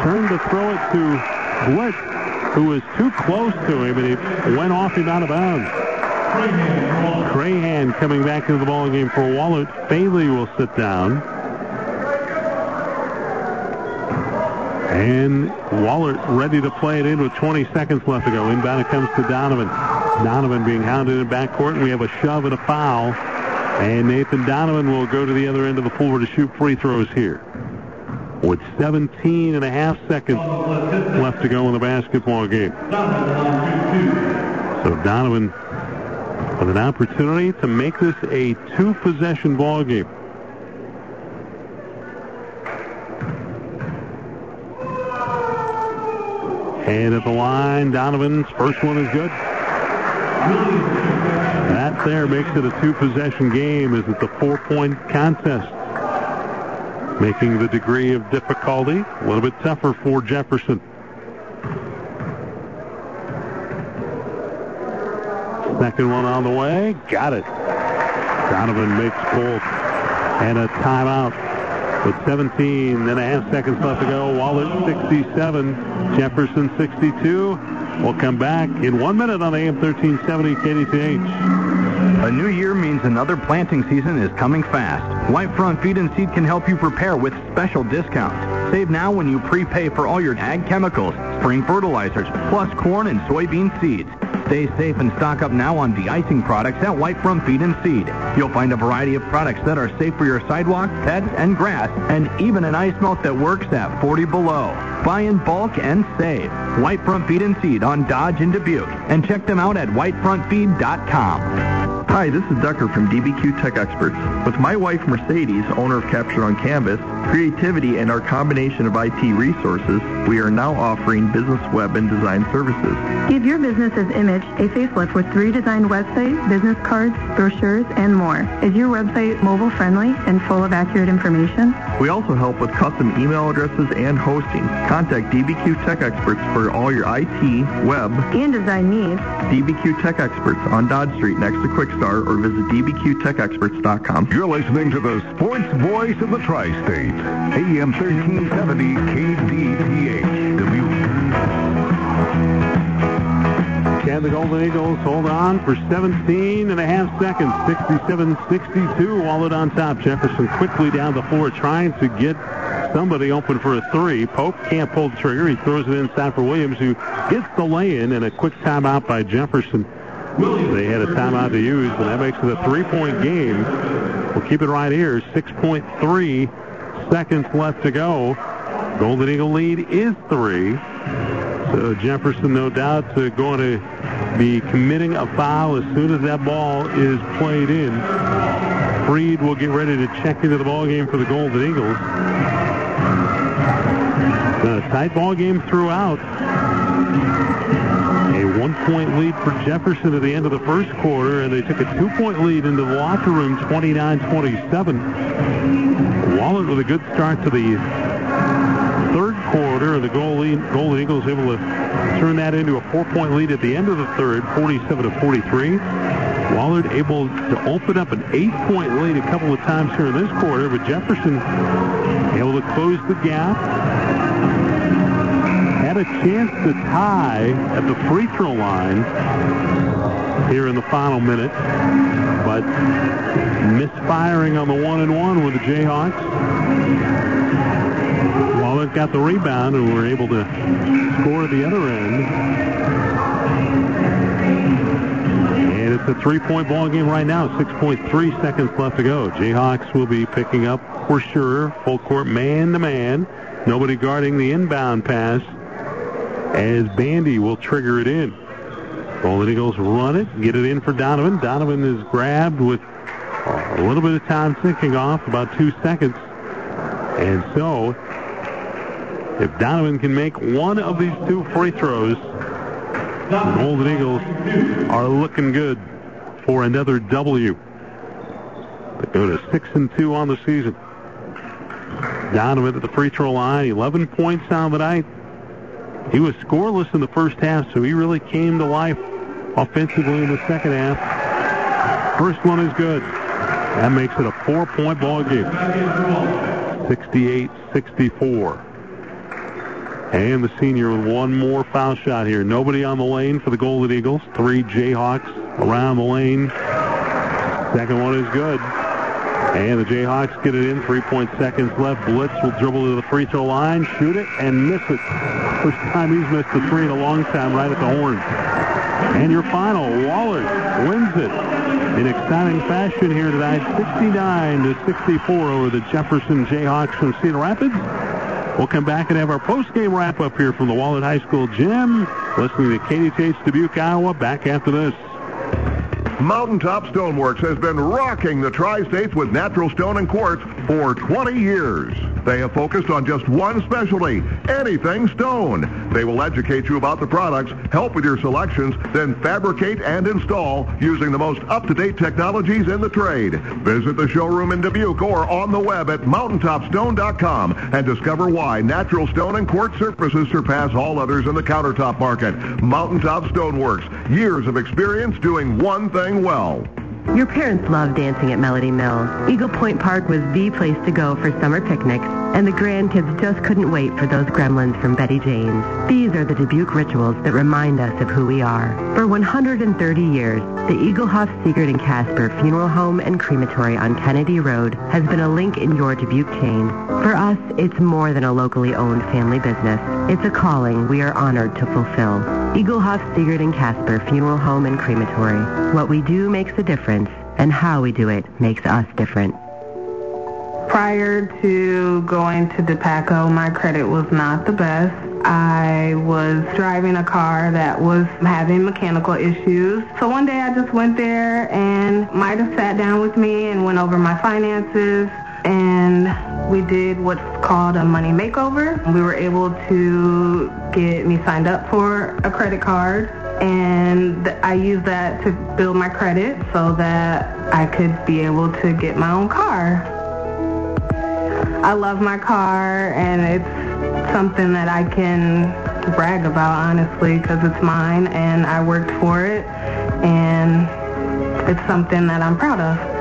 Turned to throw it to Blitz, who was too close to him, and he went off him out of bounds. Crahan coming back into the ball game for Wahlert. Bailey will sit down. And Wahlert ready to play it in with 20 seconds left to go. Inbound it comes to Donovan. Donovan being hounded in backcourt. We have a shove and a foul. And Nathan Donovan will go to the other end of the floor to shoot free throws here. With 17 and a half seconds left to go in the basketball game. So Donovan with an opportunity to make this a two-possession ball game. And at the line, Donovan's first one is good. That there makes it a two-possession game as it's a four-point contest. Making the degree of difficulty a little bit tougher for Jefferson. Second one on the way. Got it. Donovan makes both. And a timeout with 17 and a half seconds left to go. Wahlert 67, Jefferson 62. We'll come back in one minute on AM 1370 KDTH.
A new year means another planting season is coming fast. White Front Feed and Seed can help you prepare with special discounts. Save now when you prepay for all your ag chemicals, spring fertilizers, plus corn and soybean seeds. Stay safe and stock up now on de-icing products at White Front Feed and Seed. You'll find a variety of products that are safe for your sidewalk, pets, and grass, and even an ice melt that works at 40 below. Buy in bulk and save. White Front Feed and Seed on Dodge in Dubuque. And check them out at whitefrontfeed.com.
Hi, this is Decker from DBQ Tech Experts. With my wife Mercedes, owner of Captured on Canvas, creativity, and our combination of IT resources, we are now offering business web and design services.
Give your business's image a facelift with three designed websites, business cards, brochures, and more. Is your website mobile friendly and full of accurate information?
We also help with custom email addresses and hosting. Contact DBQ Tech Experts for all your IT, web,
and design needs.
DBQ Tech Experts on Dodge Street next to Kwik Star or visit dbqtechexperts.com.
You're listening to the sports voice of the tri-state, AM 1370 KDTH, Dubuque.
Can the Golden Eagles hold on for 17 and a half seconds, 67-62, Wahlert on top. Jefferson quickly down the floor trying to get somebody open for a three. Pope can't pull the trigger. He throws it inside for Williams, who gets the lay-in and a quick timeout by Jefferson. They had a timeout to use, and that makes it a three-point game. We'll keep it right here. 6.3 seconds left to go. Golden Eagle lead is three. So Jefferson, no doubt, uh, going to be committing a foul as soon as that ball is played in. Freed will get ready to check into the ball game for the Golden Eagles. A tight ball game throughout. A one-point lead for Jefferson at the end of the first quarter, and they took a two-point lead into the locker room, 29-27. Wahlert with a good start to the third quarter. The Golden Eagles able to turn that into a four-point lead at the end of the third, 47 to 43. Wahlert able to open up an eight-point lead a couple of times here in this quarter, but Jefferson able to close the gap. Had a chance to tie at the free throw line here in the final minute, but misfiring on the one and one with the Jayhawks. Wahlert got the rebound and were able to score at the other end. And And it's a three-point ball game right now. 6.3 seconds left to go. Jayhawks will be picking up for sure. Full court man-to-man. Nobody guarding the inbound pass as Bandy will trigger it in. Golden Eagles run it, get it in for Donovan. Donovan is grabbed with uh, a little bit of time ticking off, about two seconds. And so, if Donovan can make one of these two free throws, the Golden Eagles are looking good for another W. They go to six and two on the season. Donovan at the free throw line, 11 points on the night. He was scoreless in the first half, so he really came to life offensively in the second half. First one is good. That makes it a four-point ball game. 68-64. And the senior with one more foul shot here. Nobody on the lane for the Golden Eagles. Three Jayhawks around the lane. Second one is good. And the Jayhawks get it in. Three-point seconds left. Blitz will dribble to the free throw line, shoot it, and miss it. First time he's missed a three in a long time right at the horn. And your final, Wahlert wins it in exciting fashion here tonight, 69 to 64 over the Jefferson Jayhawks from Cedar Rapids. We'll come back and have our post-game wrap-up here from the Wahlert High School gym. Listening to Katie KDTH Dubuque, Iowa. Back after this.
Mountaintop Stoneworks has been rocking the tri-states with natural stone and quartz for 20 years. They have focused on just one specialty, anything stone. They will educate you about the products, help with your selections, then fabricate and install using the most up-to-date technologies in the trade. Visit the showroom in Dubuque or on the web at mountaintopstone.com and discover why natural stone and quartz surfaces surpass all others in the countertop market. Mountaintop Stoneworks, years of experience doing one thing well.
Your parents love dancing at Melody Mills. Eagle Point Park was the place to go for summer picnics, and the grandkids just couldn't wait for those gremlins from Betty Jane's. These are the Dubuque rituals that remind us of who we are. For 130 years, the Egelhoff, Siegert, and Casper Funeral Home and Crematory on Kennedy Road has been a link in your Dubuque chain. For us, it's more than a locally owned family business. It's a calling we are honored to fulfill. Egelhoff, Siegert, and Casper Funeral Home and Crematory. What we do makes a difference, and how we do it makes us different.
Prior to going to Dupaco, my credit was not the best. I was driving a car that was having mechanical issues. So one day I just went there and might have sat down with me and went over my finances and we did what's called a money makeover. We were able to get me signed up for a credit card and I used that to build my credit so that I could be able to get my own car. I love my car and it's something that I can brag about honestly because it's mine and I worked for it and it's something that I'm proud of.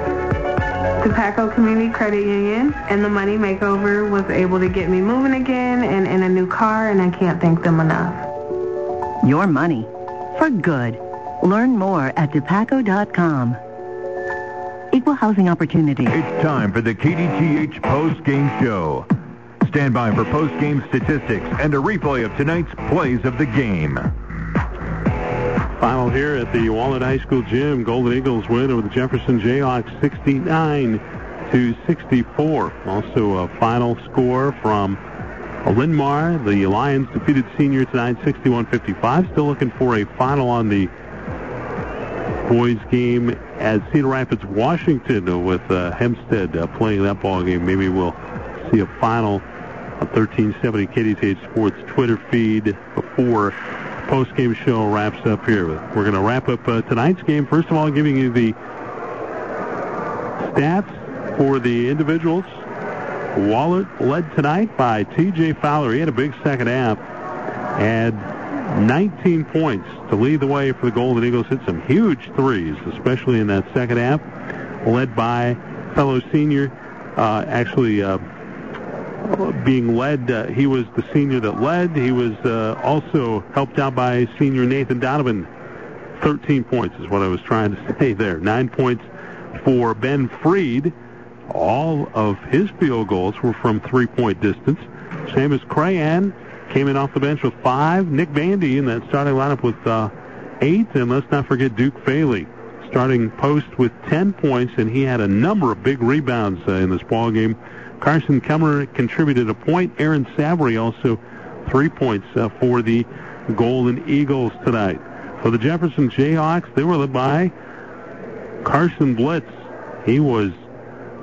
Dupaco Community Credit Union and the Money Makeover was able to get me moving again and in a new car and I can't thank them enough.
Your money for good. Learn more at Dupaco.com. Equal housing opportunity.
It's time for the KDTH post-game show. Stand by for post-game statistics and a replay of tonight's plays of the game.
Final here at the Wahlert High School gym. Golden Eagles win over the Jefferson Jayhawks 69 to 64. Also a final score from Linn-Mar. The Lions defeated senior tonight 61-55. Still looking for a final on the boys game at Cedar Rapids, Washington with uh, Hempstead uh, playing that ball game. Maybe we'll see a final on 1370 KDTH Sports Twitter feed before post-game show wraps up here. We're going to wrap up uh, tonight's game. First of all, giving you the stats for the individuals. Wahlert led tonight by T.J. Fowler. He had a big second half. Had 19 points to lead the way for the Golden Eagles. Hit some huge threes, especially in that second half. Led by fellow senior, uh, actually uh, being led. Uh, he was the senior that led. He was uh, also helped out by senior Nathan Donovan. 13 points is what I was trying to say there. Nine points for Ben Freed. All of his field goals were from three-point distance. Same as Crahan came in off the bench with five. Nick Bandy in that starting lineup with uh, eight. And let's not forget Duke Faley starting post with 10 points, and he had a number of big rebounds in this ball game. Carson Kemmer contributed a point. Aaron Savory also three points uh, for the Golden Eagles tonight. For the Jefferson Jayhawks, they were led by Carson Blitz. He was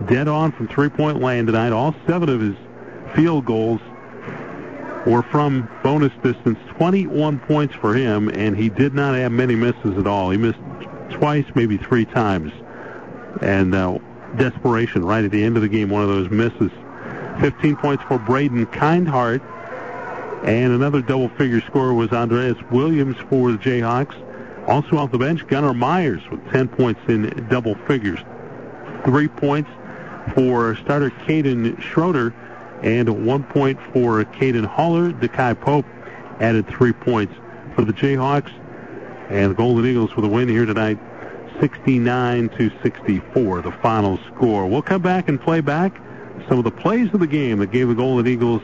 dead on from three-point land tonight. All seven of his field goals were from bonus distance. 21 points for him, and he did not have many misses at all. He missed twice, maybe three times. And uh, desperation right at the end of the game, one of those misses. 15 points for Braden Kindheart. And another double-figure scorer was Andreas Williams for the Jayhawks. Also off the bench, Gunnar Myers with 10 points in double figures. Three points for starter Caden Schroeder and one point for Caden Haller. Dekai Pope added three points for the Jayhawks. And the Golden Eagles with a win here tonight, 69 to 64, the final score. We'll come back and play back some of the plays of the game that gave the Golden Eagles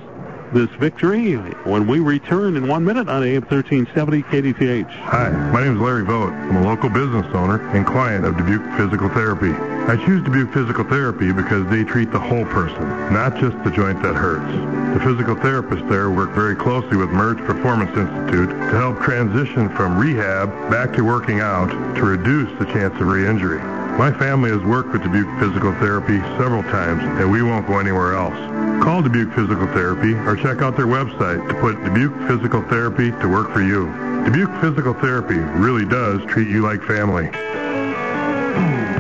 this victory when we return in one minute on AM 1370 KDTH.
Hi, my name is Larry Vogt. I'm a local business owner and client of Dubuque Physical Therapy. I choose Dubuque Physical Therapy because they treat the whole person, not just the joint that hurts. The physical therapists there work very closely with Merge Performance Institute to help transition from rehab back to working out to reduce the chance of re-injury. My family has worked with Dubuque Physical Therapy several times, and we won't go anywhere else. Call Dubuque Physical Therapy or check out their website to put Dubuque Physical Therapy to work for you. Dubuque Physical Therapy really does treat you like family.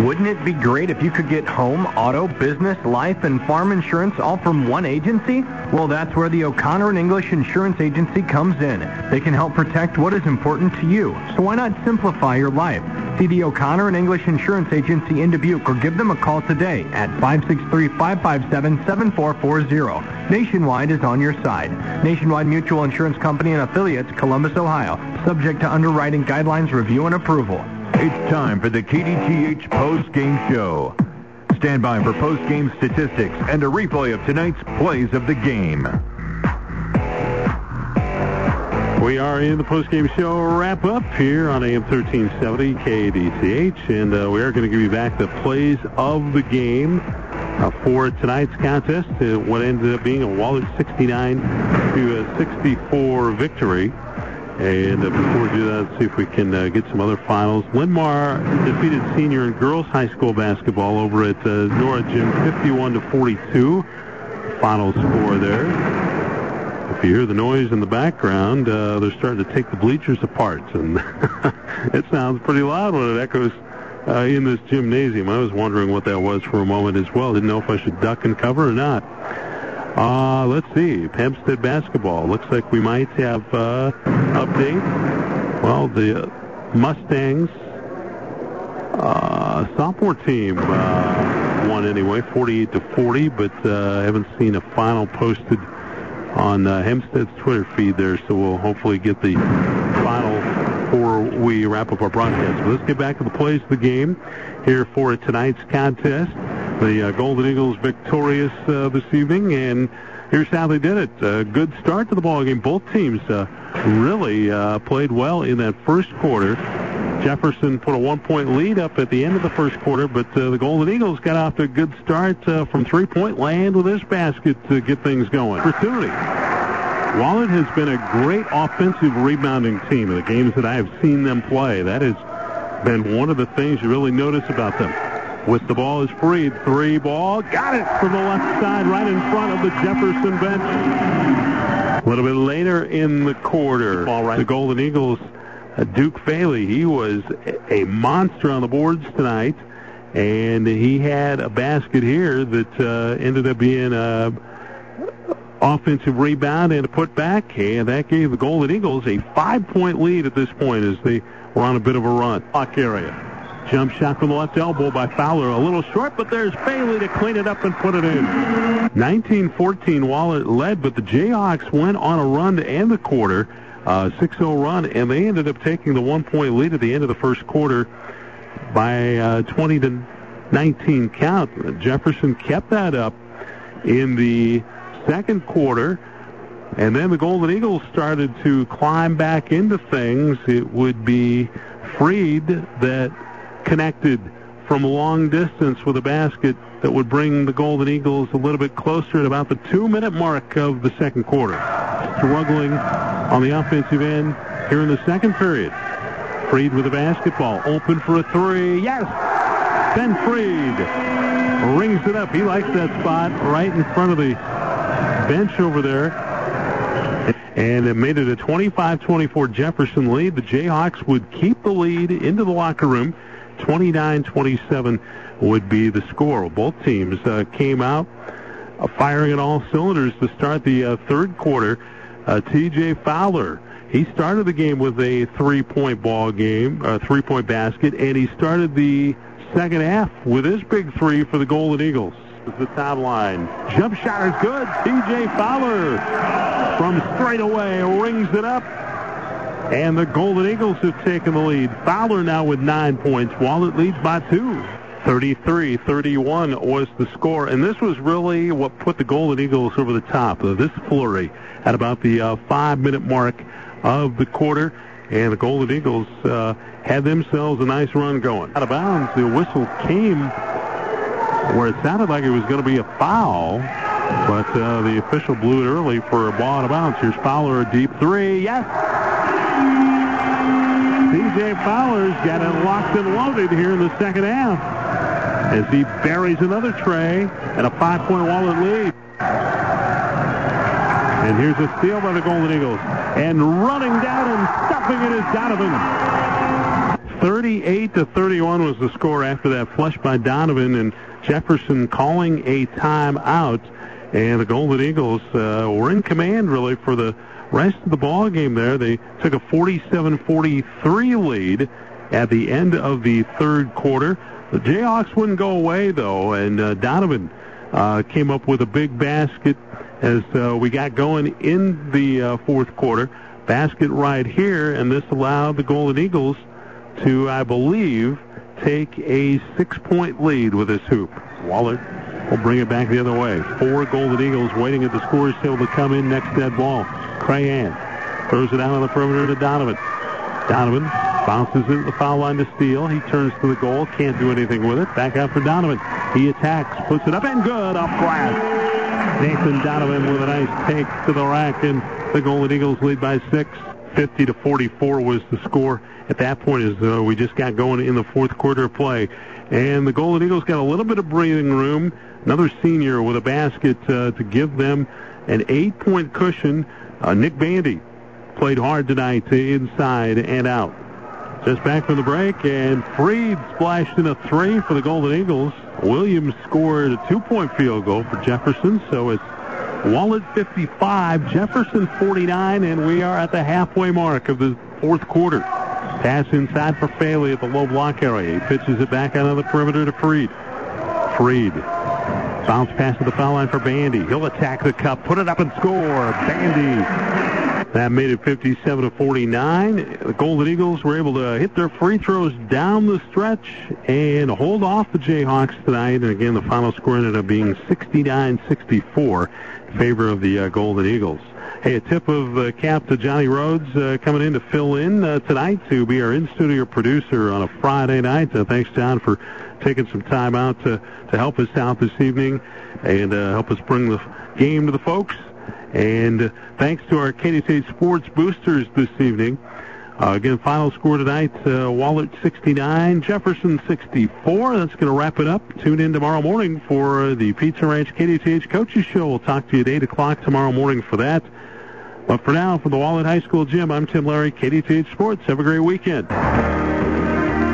Wouldn't it be great if you could get home, auto, business, life, and farm insurance all from one agency? Well, that's where the O'Connor and English Insurance Agency comes in. They can help protect what is important to you. So why not simplify your life? See the O'Connor and English Insurance Agency in Dubuque or give them a call today at 563-557-7440. Nationwide is on your side. Nationwide Mutual Insurance Company and affiliates, Columbus, Ohio. Subject to underwriting guidelines, review, and approval.
It's time for the KDTH post-game show. Stand by for post-game statistics and a replay of tonight's plays of the game.
We are in the post-game show wrap up here on AM 1370 KDTH, and uh, we are going to give you back the plays of the game uh, for tonight's contest. Uh, what ended up being a Wahlert 69 to a 64 victory. And uh, before we do that, let's see if we can uh, get some other finals. Linn-Mar defeated senior and girls high school basketball over at uh, Nora Gym 51 to 42. Final score there. If you hear the noise in the background, they're starting to take the bleachers apart, and it sounds pretty loud when it echoes in this gymnasium. I was wondering what that was for a moment as well. Didn't know if I should duck and cover or not. Uh, let's see. Hempstead basketball. Looks like we might have uh, update. Well, the Mustangs uh, sophomore team uh, won anyway, 48 to 40, but uh, haven't seen a final posted on uh, Hempstead's Twitter feed there, so we'll hopefully get the final before we wrap up our broadcast. But let's get back to the plays of the game here for tonight's contest. The uh, Golden Eagles victorious uh, this evening, and here's how they did it. A good start to the ball game. Both teams uh, really uh, played well in that first quarter. Jefferson put a one-point lead up at the end of the first quarter, but uh, the Golden Eagles got off to a good start from three-point land with this basket to get things going. Opportunity. Wahlert has been a great offensive rebounding team in the games that I have seen them play. That has been one of the things you really notice about them. With the ball is freed, three ball, got it from the left side right in front of the Jefferson bench. A little bit later in the quarter, all right. the Golden Eagles, uh, Duke Faley, he was a monster on the boards tonight, and he had a basket here that uh, ended up being a offensive rebound and a putback, and that gave the Golden Eagles a five-point lead at this point as they were on a bit of a run. Clock area. Jump shot from the left elbow by Fowler. A little short, but there's Bailey to clean it up and put it in. 19-14 Wahlert led, but the Jayhawks went on a run to end the quarter, uh, 6-0 run, and they ended up taking the one-point lead at the end of the first quarter by uh, 20 to 19 count. Jefferson kept that up in the second quarter. And then the Golden Eagles started to climb back into things. It would be Freed that connected from a long distance with a basket that would bring the Golden Eagles a little bit closer at about the two-minute mark of the second quarter. Struggling on the offensive end here in the second period. Freed with a basketball. Open for a three. Yes! Ben Freed rings it up. He likes that spot right in front of the bench over there. And it made it a 25-24 Jefferson lead. The Jayhawks would keep the lead into the locker room. 29-27 would be the score. Both teams uh, came out uh, firing at all cylinders to start the uh, third quarter. T.J. Fowler, he started the game with a three-point ball game, a three-point basket, and he started the second half with his big three for the Golden Eagles. The top line. Jump shot is good. T.J. Fowler from straight away rings it up. And the Golden Eagles have taken the lead. Fowler now with nine points. Wahlert leads by two. 33-31 was the score. And this was really what put the Golden Eagles over the top. This flurry at about the uh, five-minute mark of the quarter. And the Golden Eagles uh, had themselves a nice run going. Out of bounds, the whistle came where it sounded like it was going to be a foul. But uh, the official blew it early for a ball out of bounds. Here's Fowler, a deep three. Yes! T.J. Fowler's got it locked and loaded here in the second half as he buries another tray and a five-point Wahlert lead. And here's a steal by the Golden Eagles. And running down and stuffing it is Donovan. 38 to 31 was the score after that flush by Donovan and Jefferson calling a timeout. And the Golden Eagles uh, were in command really for the rest of the ball game there. They took a 47-43 lead at the end of the third quarter. The Jayhawks wouldn't go away though, and uh, Donovan uh, came up with a big basket as uh, we got going in the uh, fourth quarter. Basket right here, and this allowed the Golden Eagles to, I believe, take a six-point lead with this hoop. Wahlert will bring it back the other way. Four Golden Eagles waiting at the scores table to come in next dead ball. Crahan throws it out on the perimeter to Donovan. Donovan bounces into the foul line to steal. He turns to the goal, can't do anything with it. Back out for Donovan. He attacks, puts it up, and good off glass. Nathan Donovan with a nice take to the rack, and the Golden Eagles lead by six. 50 to 44 was the score at that point as uh, we just got going in the fourth quarter of play. And the Golden Eagles got a little bit of breathing room. Another senior with a basket uh, to give them an eight-point cushion. Uh, Nick Bandy played hard tonight inside and out. Just back from the break, and Freed splashed in a three for the Golden Eagles. Williams scored a two-point field goal for Jefferson, so it's Wahlert 55, Jefferson 49, and we are at the halfway mark of the fourth quarter. Pass inside for Faley at the low block area. He pitches it back out of the perimeter to Freed. Freed. Bounce pass to the foul line for Bandy. He'll attack the cup, put it up and score. Bandy that made it 57 to 49. The Golden Eagles were able to hit their free throws down the stretch and hold off the Jayhawks tonight. And again, the final score ended up being 69-64 in favor of the uh, Golden Eagles. Hey, a tip of the cap to Johnny Rhodes uh, coming in to fill in uh, tonight to be our in-studio producer on a Friday night. Uh, thanks, John, for taking some time out to, to help us out this evening and uh, help us bring the game to the folks. And thanks to our KDTH Sports Boosters this evening. Uh, again, final score tonight, uh, Wahlert 69, Jefferson 64. That's going to wrap it up. Tune in tomorrow morning for the Pizza Ranch KDTH Coaches Show. We'll talk to you at 8 o'clock tomorrow morning for that. But for now, from the Wahlert High School Gym, I'm Tim Larry, KDTH Sports. Have a great weekend.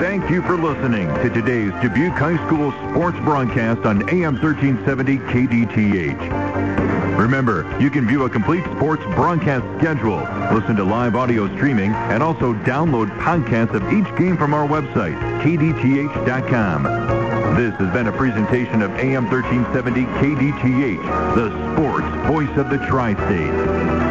Thank you for listening to today's Dubuque High School sports broadcast on AM 1370 KDTH. Remember, you can view a complete sports broadcast schedule, listen to live audio streaming, and also download podcasts of each game from our website, kdth.com. This has been a presentation of AM 1370 KDTH, the sports voice of the tri-state.